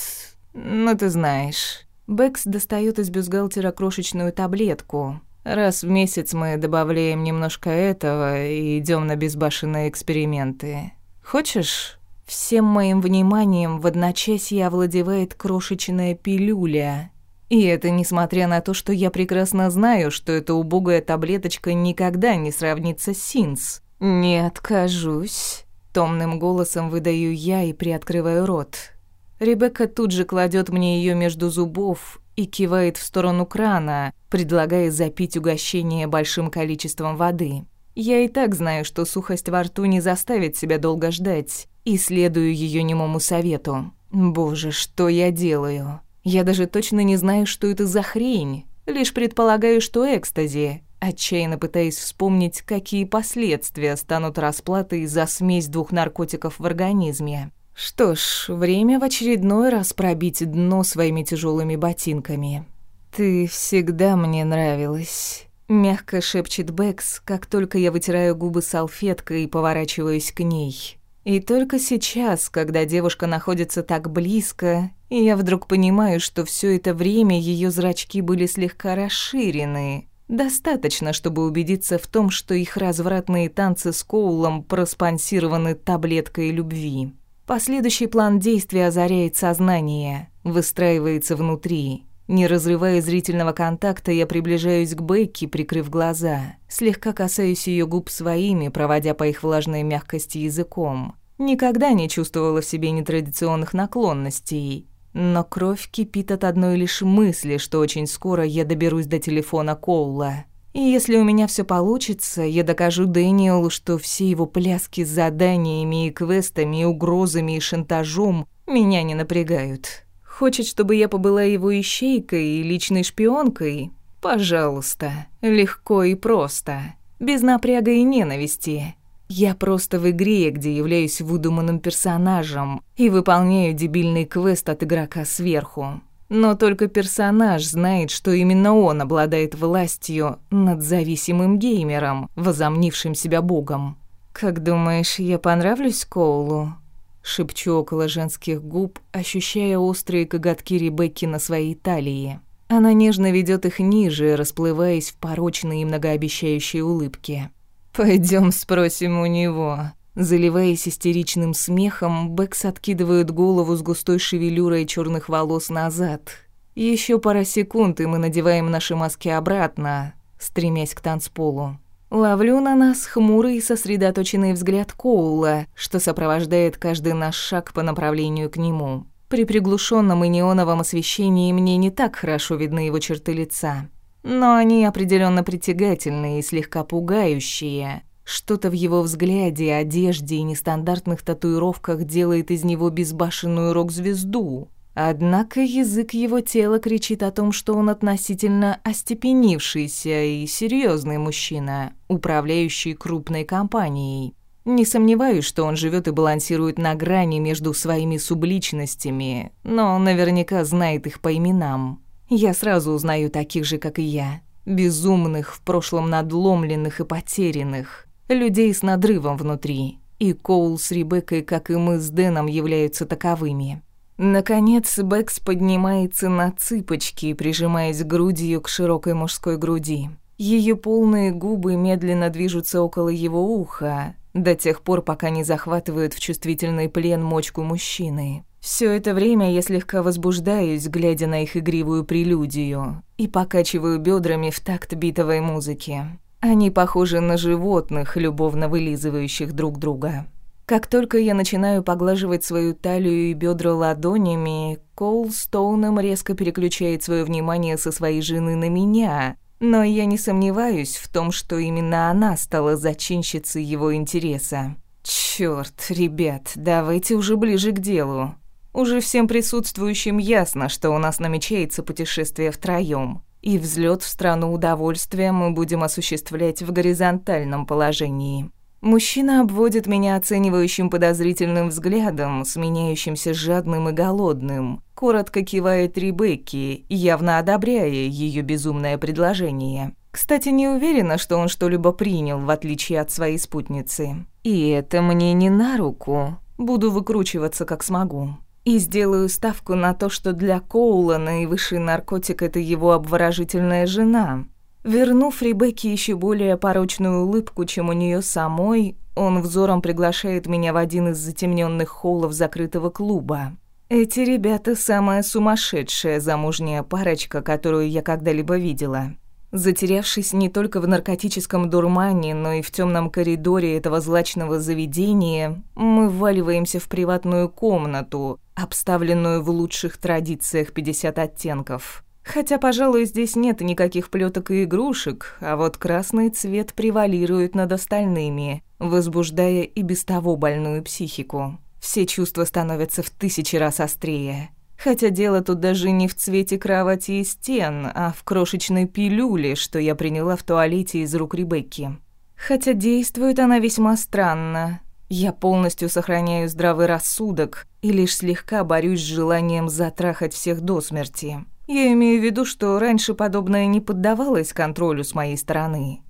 ну, ты знаешь. Бэкс достает из бюстгальтера крошечную таблетку. Раз в месяц мы добавляем немножко этого и идем на безбашенные эксперименты. Хочешь? Всем моим вниманием в одночасье овладевает крошечная пилюля. И это несмотря на то, что я прекрасно знаю, что эта убогая таблеточка никогда не сравнится с Синс. «Не откажусь», — томным голосом выдаю я и приоткрываю рот. Ребекка тут же кладет мне ее между зубов и кивает в сторону крана, предлагая запить угощение большим количеством воды. Я и так знаю, что сухость во рту не заставит себя долго ждать, и следую ее немому совету. Боже, что я делаю? Я даже точно не знаю, что это за хрень. Лишь предполагаю, что экстази, отчаянно пытаясь вспомнить, какие последствия станут расплатой за смесь двух наркотиков в организме. Что ж, время в очередной раз пробить дно своими тяжелыми ботинками. Ты всегда мне нравилась. Мягко шепчет Бэкс, как только я вытираю губы салфеткой и поворачиваюсь к ней. И только сейчас, когда девушка находится так близко, я вдруг понимаю, что все это время ее зрачки были слегка расширены. Достаточно, чтобы убедиться в том, что их развратные танцы с Коулом проспонсированы таблеткой любви. Последующий план действий озаряет сознание, выстраивается внутри. Не разрывая зрительного контакта, я приближаюсь к Бекке, прикрыв глаза. Слегка касаюсь ее губ своими, проводя по их влажной мягкости языком. Никогда не чувствовала в себе нетрадиционных наклонностей. Но кровь кипит от одной лишь мысли, что очень скоро я доберусь до телефона Коула. И если у меня все получится, я докажу Дэниелу, что все его пляски с заданиями и квестами, и угрозами, и шантажом меня не напрягают. Хочет, чтобы я побыла его ищейкой и личной шпионкой? Пожалуйста. Легко и просто. Без напряга и ненависти. Я просто в игре, где являюсь выдуманным персонажем и выполняю дебильный квест от игрока сверху. Но только персонаж знает, что именно он обладает властью над зависимым геймером, возомнившим себя богом. «Как думаешь, я понравлюсь Коулу?» Шепчу около женских губ, ощущая острые коготки Ребекки на своей талии. Она нежно ведет их ниже, расплываясь в порочные и многообещающие улыбки. Пойдем спросим у него. Заливаясь истеричным смехом, Бэкс откидывает голову с густой шевелюрой черных волос назад. Еще пара секунд, и мы надеваем наши маски обратно, стремясь к танцполу. Ловлю на нас хмурый и сосредоточенный взгляд Коула, что сопровождает каждый наш шаг по направлению к нему. При приглушенном и неоновом освещении мне не так хорошо видны его черты лица. Но они определенно притягательные и слегка пугающие, что-то в его взгляде, одежде и нестандартных татуировках делает из него безбашенную рок-звезду. Однако язык его тела кричит о том, что он относительно остепенившийся и серьезный мужчина, управляющий крупной компанией. Не сомневаюсь, что он живет и балансирует на грани между своими субличностями, но наверняка знает их по именам. Я сразу узнаю таких же, как и я. Безумных, в прошлом надломленных и потерянных людей с надрывом внутри, и Коул с Ребеккой, как и мы с Дэном, являются таковыми. Наконец, Бэкс поднимается на цыпочки, прижимаясь грудью к широкой мужской груди. Ее полные губы медленно движутся около его уха, до тех пор, пока не захватывают в чувствительный плен мочку мужчины. Все это время я слегка возбуждаюсь, глядя на их игривую прелюдию, и покачиваю бедрами в такт битовой музыки. Они похожи на животных, любовно вылизывающих друг друга. Как только я начинаю поглаживать свою талию и бедра ладонями, Коул Стоуном резко переключает свое внимание со своей жены на меня, но я не сомневаюсь в том, что именно она стала зачинщицей его интереса. Черт, ребят, давайте уже ближе к делу. Уже всем присутствующим ясно, что у нас намечается путешествие втроем и взлет в страну удовольствия мы будем осуществлять в горизонтальном положении. Мужчина обводит меня оценивающим подозрительным взглядом, сменяющимся жадным и голодным. Коротко кивает Ребекки, явно одобряя ее безумное предложение. Кстати, не уверена, что он что-либо принял, в отличие от своей спутницы. И это мне не на руку. Буду выкручиваться, как смогу и сделаю ставку на то, что для Коула наивысший наркотик — это его обворожительная жена». Вернув Ребекке еще более порочную улыбку, чем у нее самой, он взором приглашает меня в один из затемненных холлов закрытого клуба. Эти ребята — самая сумасшедшая замужняя парочка, которую я когда-либо видела. Затерявшись не только в наркотическом дурмане, но и в темном коридоре этого злачного заведения, мы вваливаемся в приватную комнату, обставленную в лучших традициях 50 оттенков. Хотя, пожалуй, здесь нет никаких плеток и игрушек, а вот красный цвет превалирует над остальными, возбуждая и без того больную психику. Все чувства становятся в тысячи раз острее. Хотя дело тут даже не в цвете кровати и стен, а в крошечной пилюле, что я приняла в туалете из рук Ребекки. Хотя действует она весьма странно. Я полностью сохраняю здравый рассудок и лишь слегка борюсь с желанием затрахать всех до смерти. Я имею в виду, что раньше подобное не поддавалось контролю с моей стороны.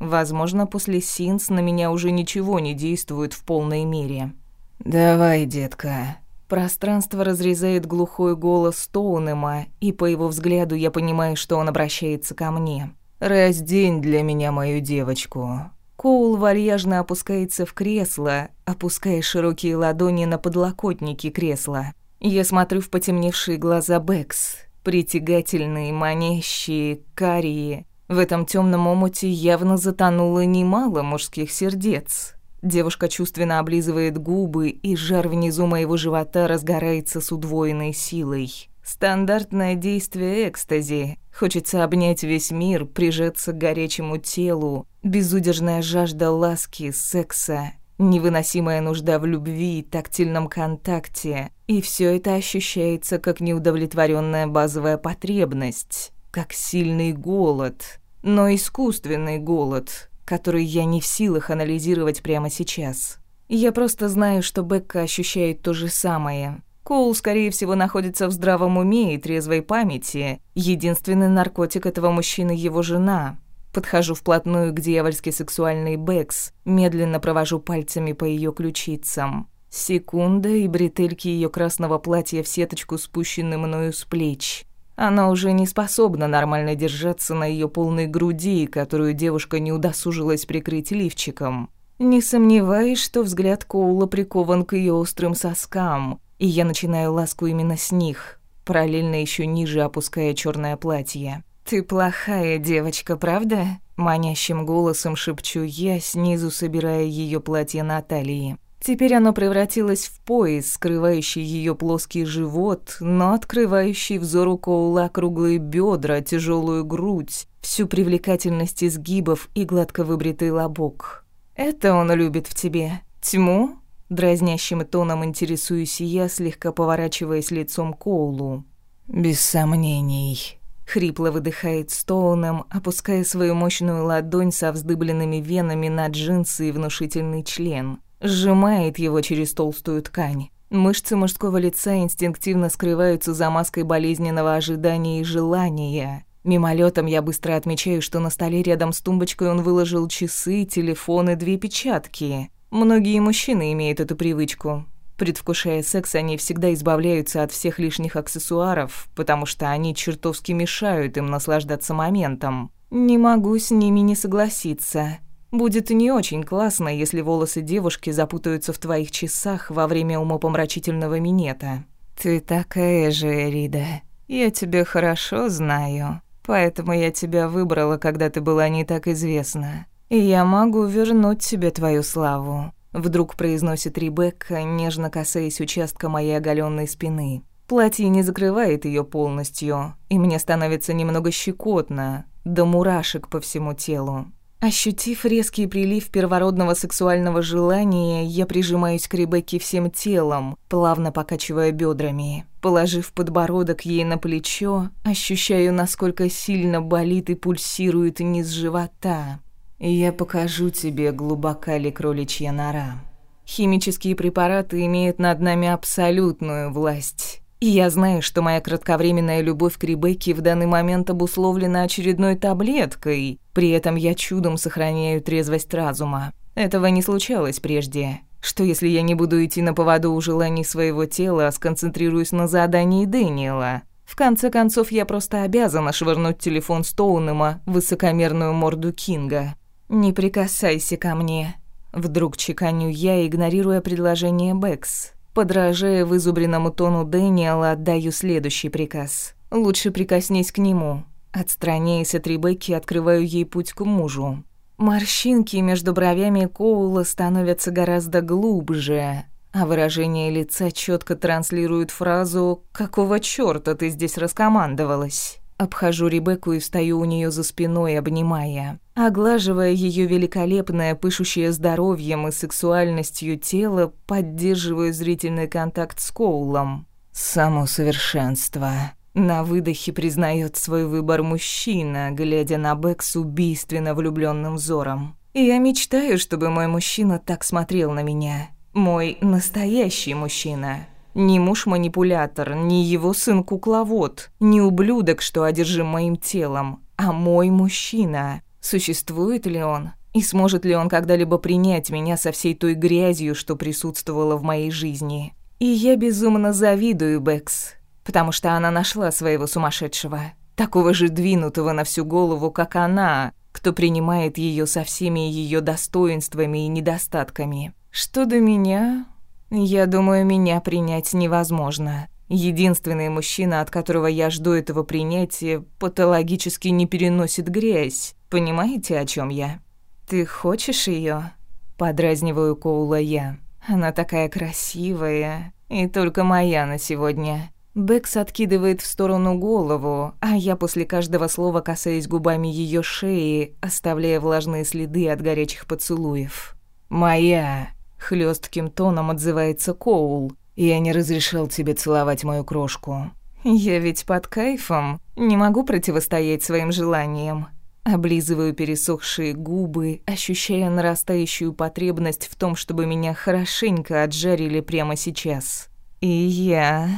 Возможно, после Синс на меня уже ничего не действует в полной мере. «Давай, детка», Пространство разрезает глухой голос Стоунема, и по его взгляду я понимаю, что он обращается ко мне. «Раздень для меня мою девочку». Коул вальяжно опускается в кресло, опуская широкие ладони на подлокотники кресла. Я смотрю в потемневшие глаза Бэкс, притягательные, манящие, карие. В этом темном омуте явно затонуло немало мужских сердец. Девушка чувственно облизывает губы, и жар внизу моего живота разгорается с удвоенной силой. Стандартное действие экстази. Хочется обнять весь мир, прижаться к горячему телу. Безудержная жажда ласки, секса. Невыносимая нужда в любви, тактильном контакте. И все это ощущается как неудовлетворенная базовая потребность, как сильный голод, но искусственный голод, который я не в силах анализировать прямо сейчас. Я просто знаю, что Бекка ощущает то же самое. Коул, скорее всего, находится в здравом уме и трезвой памяти. Единственный наркотик этого мужчины – его жена. Подхожу вплотную к дьявольски сексуальной Бэкс, медленно провожу пальцами по ее ключицам. Секунда, и бретельки ее красного платья в сеточку спущены мною с плеч – она уже не способна нормально держаться на ее полной груди, которую девушка не удосужилась прикрыть лифчиком. Не сомневаюсь, что взгляд Коула прикован к ее острым соскам, и я начинаю ласку именно с них, параллельно еще ниже опуская черное платье. «Ты плохая девочка, правда?» Манящим голосом шепчу я, снизу собирая ее платье на талии. Теперь оно превратилось в пояс, скрывающий ее плоский живот, но открывающий взору Коула круглые бедра, тяжелую грудь, всю привлекательность изгибов и гладко выбритый лобок. «Это он любит в тебе. Тьму?» Дразнящим тоном интересуюсь я, слегка поворачиваясь лицом Коулу. «Без сомнений», — хрипло выдыхает Стоуном, опуская свою мощную ладонь со вздыбленными венами на джинсы и внушительный член — сжимает его через толстую ткань. Мышцы мужского лица инстинктивно скрываются за маской болезненного ожидания и желания. Мимолетом я быстро отмечаю, что на столе рядом с тумбочкой он выложил часы, телефон и две печатки. Многие мужчины имеют эту привычку. Предвкушая секс, они всегда избавляются от всех лишних аксессуаров, потому что они чертовски мешают им наслаждаться моментом. Не могу с ними не согласиться. Будет не очень классно, если волосы девушки запутаются в твоих часах во время умопомрачительного минета. Ты такая же, Эрида. Я тебя хорошо знаю, поэтому я тебя выбрала, когда ты была не так известна. И я могу вернуть тебе твою славу. Вдруг произносит Ребекка, нежно касаясь участка моей оголенной спины. Платье не закрывает ее полностью, и мне становится немного щекотно, до да мурашек по всему телу. Ощутив резкий прилив первородного сексуального желания, я прижимаюсь к Ребекке всем телом, плавно покачивая бедрами. Положив подбородок ей на плечо, ощущаю, насколько сильно болит и пульсирует низ живота. «Я покажу тебе, глубока ли кроличья нора». Химические препараты имеют над нами абсолютную власть. И я знаю, что моя кратковременная любовь к Ребекке в данный момент обусловлена очередной таблеткой, при этом я чудом сохраняю трезвость разума. Этого не случалось прежде. Что если я не буду идти на поводу у желаний своего тела, а сконцентрируюсь на задании Дэниела? В конце концов, я просто обязана швырнуть телефон Стоунема в высокомерную морду Кинга. «Не прикасайся ко мне», — вдруг чеканю я, игнорируя предложение Бэкс. Подражая вызубренному тону Дэниела, отдаю следующий приказ. Лучше прикоснись к нему. Отстраняясь от Ребекки, открываю ей путь к мужу. Морщинки между бровями Коула становятся гораздо глубже, а выражение лица четко транслирует фразу «Какого чёрта ты здесь раскомандовалась?». Обхожу Ребекку и встаю у нее за спиной, обнимая. Оглаживая ее великолепное, пышущее здоровьем и сексуальностью тело, поддерживаю зрительный контакт с Коулом. «Само совершенство», на выдохе признает свой выбор мужчина, глядя на Бэк с убийственно влюбленным взором. Я мечтаю, чтобы мой мужчина так смотрел на меня. Мой настоящий мужчина. Ни муж-манипулятор, ни его сын-кукловод, не ублюдок, что одержим моим телом, а мой мужчина. Существует ли он? И сможет ли он когда-либо принять меня со всей той грязью, что присутствовала в моей жизни? И я безумно завидую Бэкс, потому что она нашла своего сумасшедшего, такого же двинутого на всю голову, как она, кто принимает ее со всеми ее достоинствами и недостатками. Что до меня, я думаю, меня принять невозможно. Единственный мужчина, от которого я жду этого принятия, патологически не переносит грязь. Понимаете, о чем я? Ты хочешь ее? Подразниваю Коула я. Она такая красивая, и только моя на сегодня. Бэкс откидывает в сторону голову, а я после каждого слова касаюсь губами ее шеи, оставляя влажные следы от горячих поцелуев. «Моя!» — хлестким тоном отзывается Коул. «Я не разрешил тебе целовать мою крошку». «Я ведь под кайфом. Не могу противостоять своим желаниям». Облизываю пересохшие губы, ощущая нарастающую потребность в том, чтобы меня хорошенько отжарили прямо сейчас. «И я...»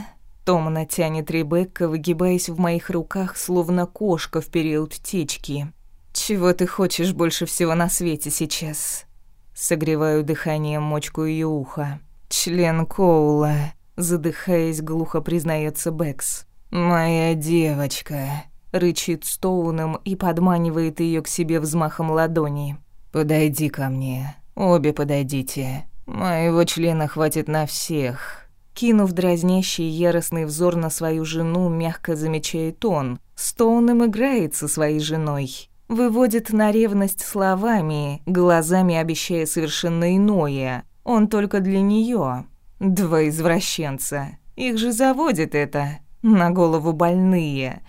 Томно тянет Ребекка, выгибаясь в моих руках, словно кошка в период течки. «Чего ты хочешь больше всего на свете сейчас?» Согреваю дыханием мочку ее уха. «Член Коула», — задыхаясь, глухо признается Бэкс. «Моя девочка», — рычит Стоуном и подманивает ее к себе взмахом ладони. «Подойди ко мне. Обе подойдите. Моего члена хватит на всех». Кинув дразнящий яростный взор на свою жену, мягко замечает он. Стоуном играет со своей женой выводит на ревность словами, глазами обещая совершенно иное. Он только для нее. Два извращенца. Их же заводит это. На голову больные.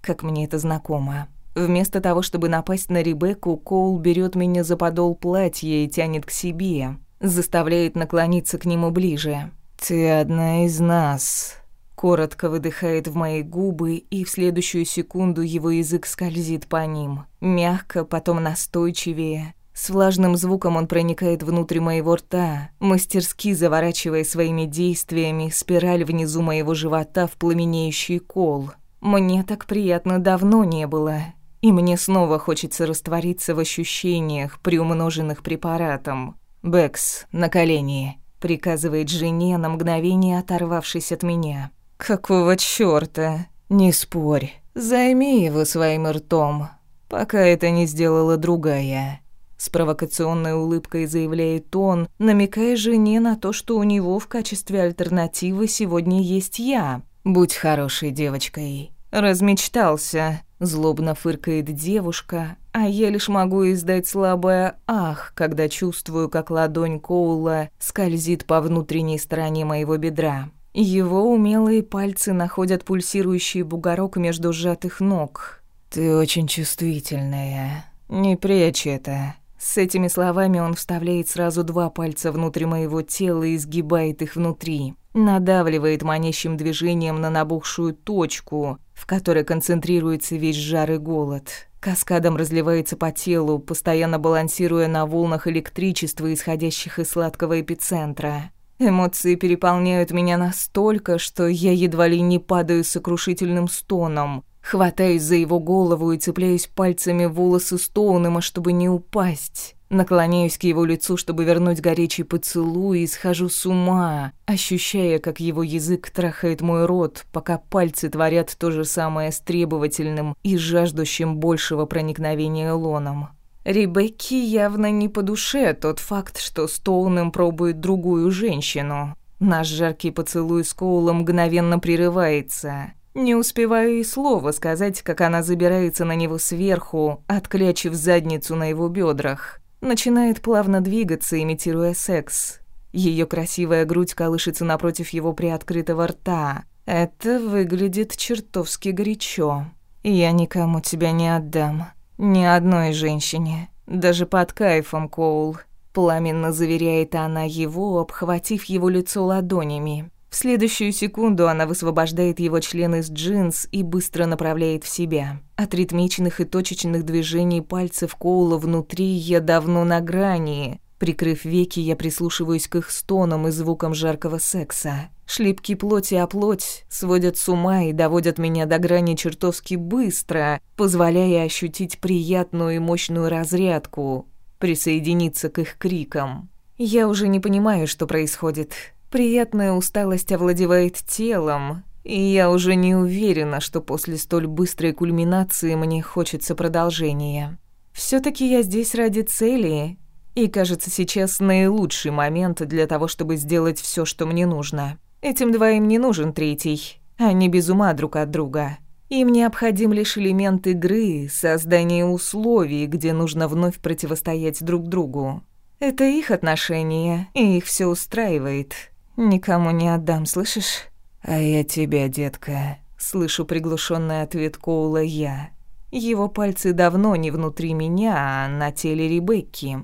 Как мне это знакомо. Вместо того, чтобы напасть на Ребекку, Коул берет меня за подол платья и тянет к себе. Заставляет наклониться к нему ближе. «Ты одна из нас», Коротко выдыхает в мои губы, и в следующую секунду его язык скользит по ним. Мягко, потом настойчивее. С влажным звуком он проникает внутрь моего рта, мастерски заворачивая своими действиями спираль внизу моего живота в пламенеющий кол. Мне так приятно давно не было, и мне снова хочется раствориться в ощущениях, приумноженных препаратом. «Бэкс, на колени», — приказывает жене на мгновение оторвавшись от меня. Какого чёрта? Э? Не спорь. Займи его своим ртом, пока это не сделала другая. С провокационной улыбкой заявляет он, намекая жене на то, что у него в качестве альтернативы сегодня есть я. Будь хорошей девочкой. Размечтался. Злобно фыркает девушка, а я лишь могу издать слабое «ах», когда чувствую, как ладонь Коула скользит по внутренней стороне моего бедра. Его умелые пальцы находят пульсирующий бугорок между сжатых ног. «Ты очень чувствительная. Не прячь это». С этими словами он вставляет сразу два пальца внутрь моего тела и сгибает их внутри. Надавливает манящим движением на набухшую точку, в которой концентрируется весь жар и голод. Каскадом разливается по телу, постоянно балансируя на волнах электричества, исходящих из сладкого эпицентра. Эмоции переполняют меня настолько, что я едва ли не падаю сокрушительным стоном. Хватаюсь за его голову и цепляюсь пальцами в волосы Стоунема, чтобы не упасть. Наклоняюсь к его лицу, чтобы вернуть горячий поцелуй, и схожу с ума, ощущая, как его язык трахает мой рот, пока пальцы творят то же самое с требовательным и жаждущим большего проникновения лоном. Ребекки явно не по душе тот факт, что Стоуном пробует другую женщину. Наш жаркий поцелуй с Коулом мгновенно прерывается. Не успеваю и слова сказать, как она забирается на него сверху, отклячив задницу на его бедрах. Начинает плавно двигаться, имитируя секс. Ее красивая грудь колышется напротив его приоткрытого рта. Это выглядит чертовски горячо. «Я никому тебя не отдам», ни одной женщине, даже под кайфом Коул. Пламенно заверяет она его, обхватив его лицо ладонями. В следующую секунду она высвобождает его член из джинс и быстро направляет в себя. От ритмичных и точечных движений пальцев Коула внутри я давно на грани, Прикрыв веки, я прислушиваюсь к их стонам и звукам жаркого секса. Шлепки плоти о плоть сводят с ума и доводят меня до грани чертовски быстро, позволяя ощутить приятную и мощную разрядку, присоединиться к их крикам. Я уже не понимаю, что происходит. Приятная усталость овладевает телом, и я уже не уверена, что после столь быстрой кульминации мне хочется продолжения. все таки я здесь ради цели, и, кажется, сейчас наилучший момент для того, чтобы сделать все, что мне нужно. Этим двоим не нужен третий. Они без ума друг от друга. Им необходим лишь элемент игры, создание условий, где нужно вновь противостоять друг другу. Это их отношения, и их все устраивает. Никому не отдам, слышишь? А я тебя, детка. Слышу приглушенный ответ Коула я. Его пальцы давно не внутри меня, а на теле Ребекки.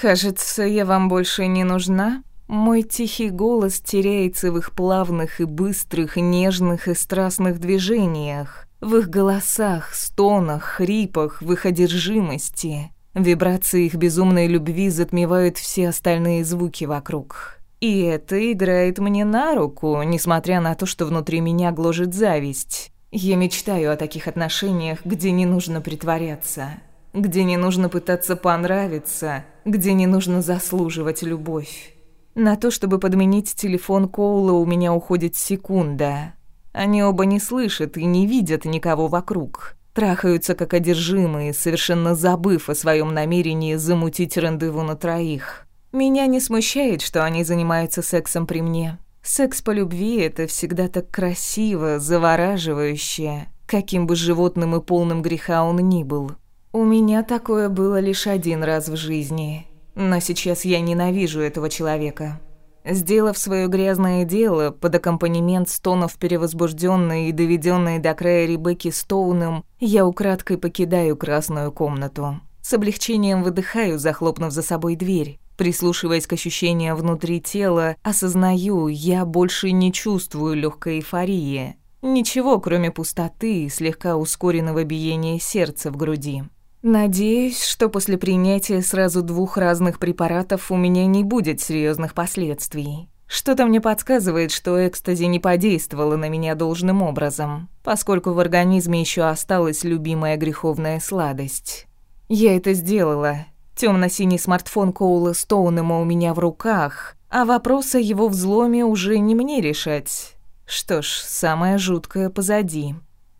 Кажется, я вам больше не нужна. Мой тихий голос теряется в их плавных и быстрых, нежных и страстных движениях, в их голосах, стонах, хрипах, в их одержимости. Вибрации их безумной любви затмевают все остальные звуки вокруг. И это играет мне на руку, несмотря на то, что внутри меня гложет зависть. Я мечтаю о таких отношениях, где не нужно притворяться где не нужно пытаться понравиться, где не нужно заслуживать любовь. На то, чтобы подменить телефон Коула, у меня уходит секунда. Они оба не слышат и не видят никого вокруг. Трахаются как одержимые, совершенно забыв о своем намерении замутить рандеву на троих. Меня не смущает, что они занимаются сексом при мне. Секс по любви – это всегда так красиво, завораживающе, каким бы животным и полным греха он ни был. У меня такое было лишь один раз в жизни. Но сейчас я ненавижу этого человека. Сделав свое грязное дело под аккомпанемент стонов перевозбужденной и доведенной до края Ребекки Стоуном, я украдкой покидаю красную комнату. С облегчением выдыхаю, захлопнув за собой дверь. Прислушиваясь к ощущениям внутри тела, осознаю, я больше не чувствую легкой эйфории. Ничего, кроме пустоты и слегка ускоренного биения сердца в груди. Надеюсь, что после принятия сразу двух разных препаратов у меня не будет серьезных последствий. Что-то мне подсказывает, что экстази не подействовала на меня должным образом, поскольку в организме еще осталась любимая греховная сладость. Я это сделала. Темно-синий смартфон Коула Стоунема у меня в руках, а вопрос о его взломе уже не мне решать. Что ж, самое жуткое позади.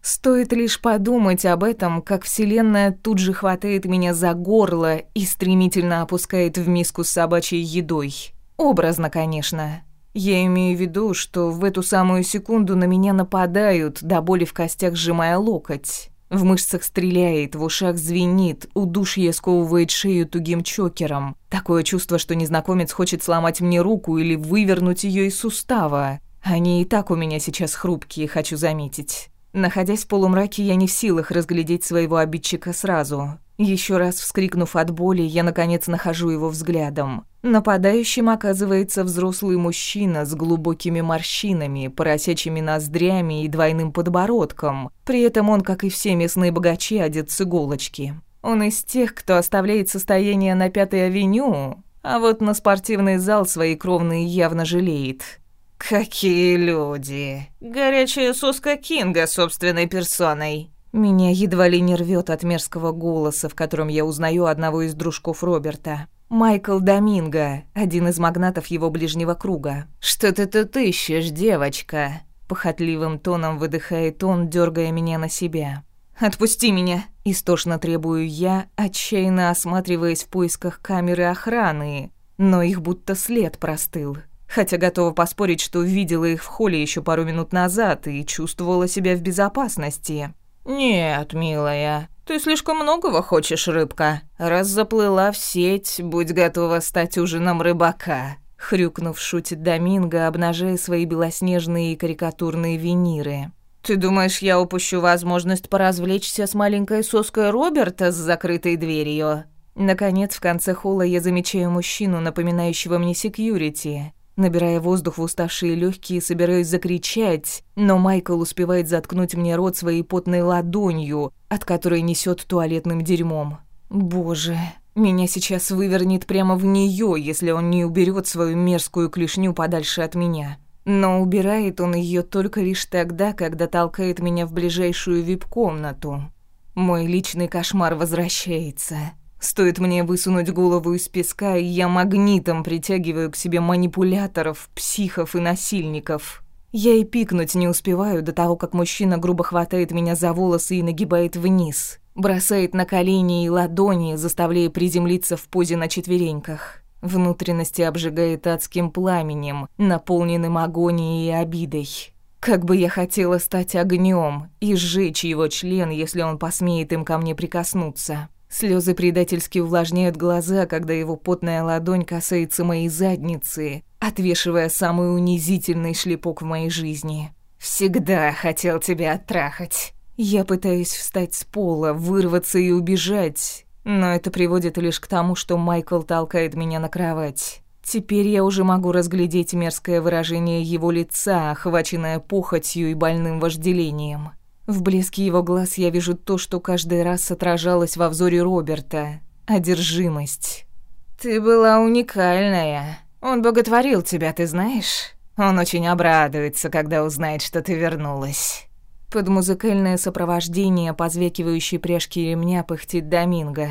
Стоит лишь подумать об этом, как Вселенная тут же хватает меня за горло и стремительно опускает в миску с собачьей едой. Образно, конечно. Я имею в виду, что в эту самую секунду на меня нападают, до боли в костях сжимая локоть. В мышцах стреляет, в ушах звенит, удушье сковывает шею тугим чокером. Такое чувство, что незнакомец хочет сломать мне руку или вывернуть ее из сустава. Они и так у меня сейчас хрупкие, хочу заметить. Находясь в полумраке, я не в силах разглядеть своего обидчика сразу. Еще раз вскрикнув от боли, я наконец нахожу его взглядом. Нападающим оказывается взрослый мужчина с глубокими морщинами, поросячими ноздрями и двойным подбородком. При этом он, как и все местные богачи, одет с иголочки. Он из тех, кто оставляет состояние на Пятой авеню, а вот на спортивный зал свои кровные явно жалеет. Какие люди! Горячая соска Кинга собственной персоной. Меня едва ли не рвет от мерзкого голоса, в котором я узнаю одного из дружков Роберта. Майкл Доминго, один из магнатов его ближнего круга. Что ты тут ищешь, девочка?» Похотливым тоном выдыхает он, дергая меня на себя. «Отпусти меня!» – истошно требую я, отчаянно осматриваясь в поисках камеры охраны, но их будто след простыл хотя готова поспорить, что видела их в холле еще пару минут назад и чувствовала себя в безопасности. «Нет, милая, ты слишком многого хочешь, рыбка. Раз заплыла в сеть, будь готова стать ужином рыбака», — хрюкнув, шутит Доминго, обнажая свои белоснежные и карикатурные виниры. «Ты думаешь, я упущу возможность поразвлечься с маленькой соской Роберта с закрытой дверью?» Наконец, в конце холла я замечаю мужчину, напоминающего мне секьюрити. Набирая воздух в уставшие легкие, собираюсь закричать, но Майкл успевает заткнуть мне рот своей потной ладонью, от которой несет туалетным дерьмом. Боже, меня сейчас вывернет прямо в нее, если он не уберет свою мерзкую клешню подальше от меня. Но убирает он ее только лишь тогда, когда толкает меня в ближайшую вип-комнату. Мой личный кошмар возвращается. Стоит мне высунуть голову из песка, и я магнитом притягиваю к себе манипуляторов, психов и насильников. Я и пикнуть не успеваю до того, как мужчина грубо хватает меня за волосы и нагибает вниз. Бросает на колени и ладони, заставляя приземлиться в позе на четвереньках. Внутренности обжигает адским пламенем, наполненным агонией и обидой. Как бы я хотела стать огнем и сжечь его член, если он посмеет им ко мне прикоснуться. Слезы предательски увлажняют глаза, когда его потная ладонь касается моей задницы, отвешивая самый унизительный шлепок в моей жизни. «Всегда хотел тебя оттрахать». Я пытаюсь встать с пола, вырваться и убежать, но это приводит лишь к тому, что Майкл толкает меня на кровать. Теперь я уже могу разглядеть мерзкое выражение его лица, охваченное похотью и больным вожделением. В блеске его глаз я вижу то, что каждый раз отражалось во взоре Роберта. Одержимость. «Ты была уникальная. Он боготворил тебя, ты знаешь? Он очень обрадуется, когда узнает, что ты вернулась». Под музыкальное сопровождение позвякивающей пряжки ремня пыхтит Доминго.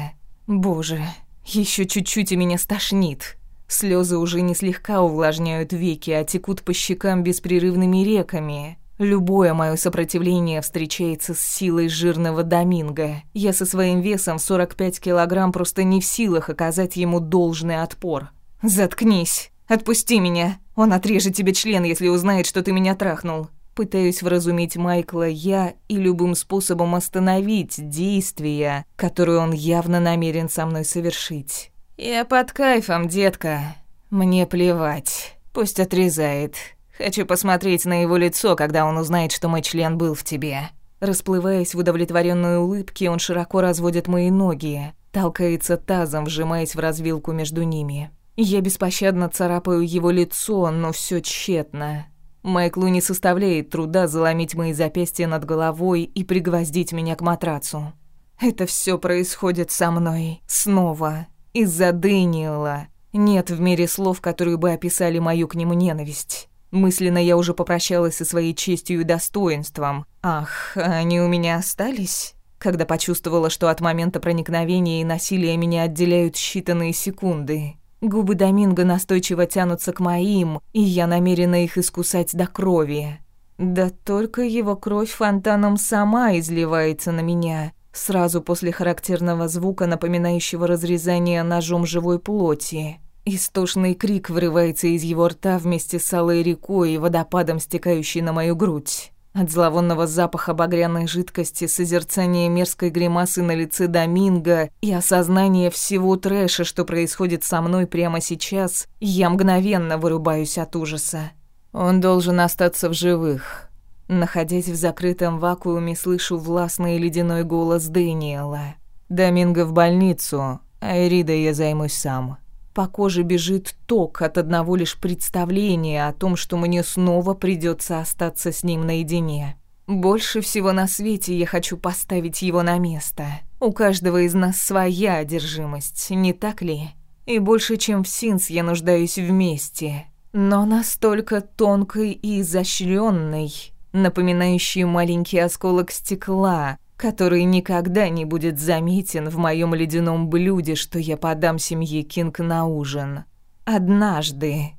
«Боже, еще чуть-чуть и меня стошнит». Слезы уже не слегка увлажняют веки, а текут по щекам беспрерывными реками. Любое мое сопротивление встречается с силой жирного доминго. Я со своим весом 45 килограмм просто не в силах оказать ему должный отпор. «Заткнись! Отпусти меня! Он отрежет тебе член, если узнает, что ты меня трахнул!» Пытаюсь вразумить Майкла я и любым способом остановить действия, которые он явно намерен со мной совершить. «Я под кайфом, детка. Мне плевать. Пусть отрезает. Хочу посмотреть на его лицо, когда он узнает, что мой член был в тебе. Расплываясь в удовлетворенной улыбке, он широко разводит мои ноги, толкается тазом, вжимаясь в развилку между ними. Я беспощадно царапаю его лицо, но все тщетно. Майклу не составляет труда заломить мои запястья над головой и пригвоздить меня к матрацу. Это все происходит со мной. Снова. Из-за Дэниела. Нет в мире слов, которые бы описали мою к нему ненависть. Мысленно я уже попрощалась со своей честью и достоинством. Ах, они у меня остались? Когда почувствовала, что от момента проникновения и насилия меня отделяют считанные секунды. Губы Доминго настойчиво тянутся к моим, и я намерена их искусать до крови. Да только его кровь фонтаном сама изливается на меня, сразу после характерного звука, напоминающего разрезание ножом живой плоти. Истошный крик вырывается из его рта вместе с алой рекой и водопадом, стекающей на мою грудь. От зловонного запаха багряной жидкости, созерцание мерзкой гримасы на лице Доминго и осознание всего трэша, что происходит со мной прямо сейчас, я мгновенно вырубаюсь от ужаса. Он должен остаться в живых. Находясь в закрытом вакууме, слышу властный ледяной голос Дэниела. «Доминго в больницу, а Эрида я займусь сам». По коже бежит ток от одного лишь представления о том, что мне снова придется остаться с ним наедине. Больше всего на свете я хочу поставить его на место. У каждого из нас своя одержимость, не так ли? И больше, чем в Синс, я нуждаюсь вместе. Но настолько тонкой и изощренной, напоминающей маленький осколок стекла, который никогда не будет заметен в моем ледяном блюде, что я подам семье Кинг на ужин. Однажды.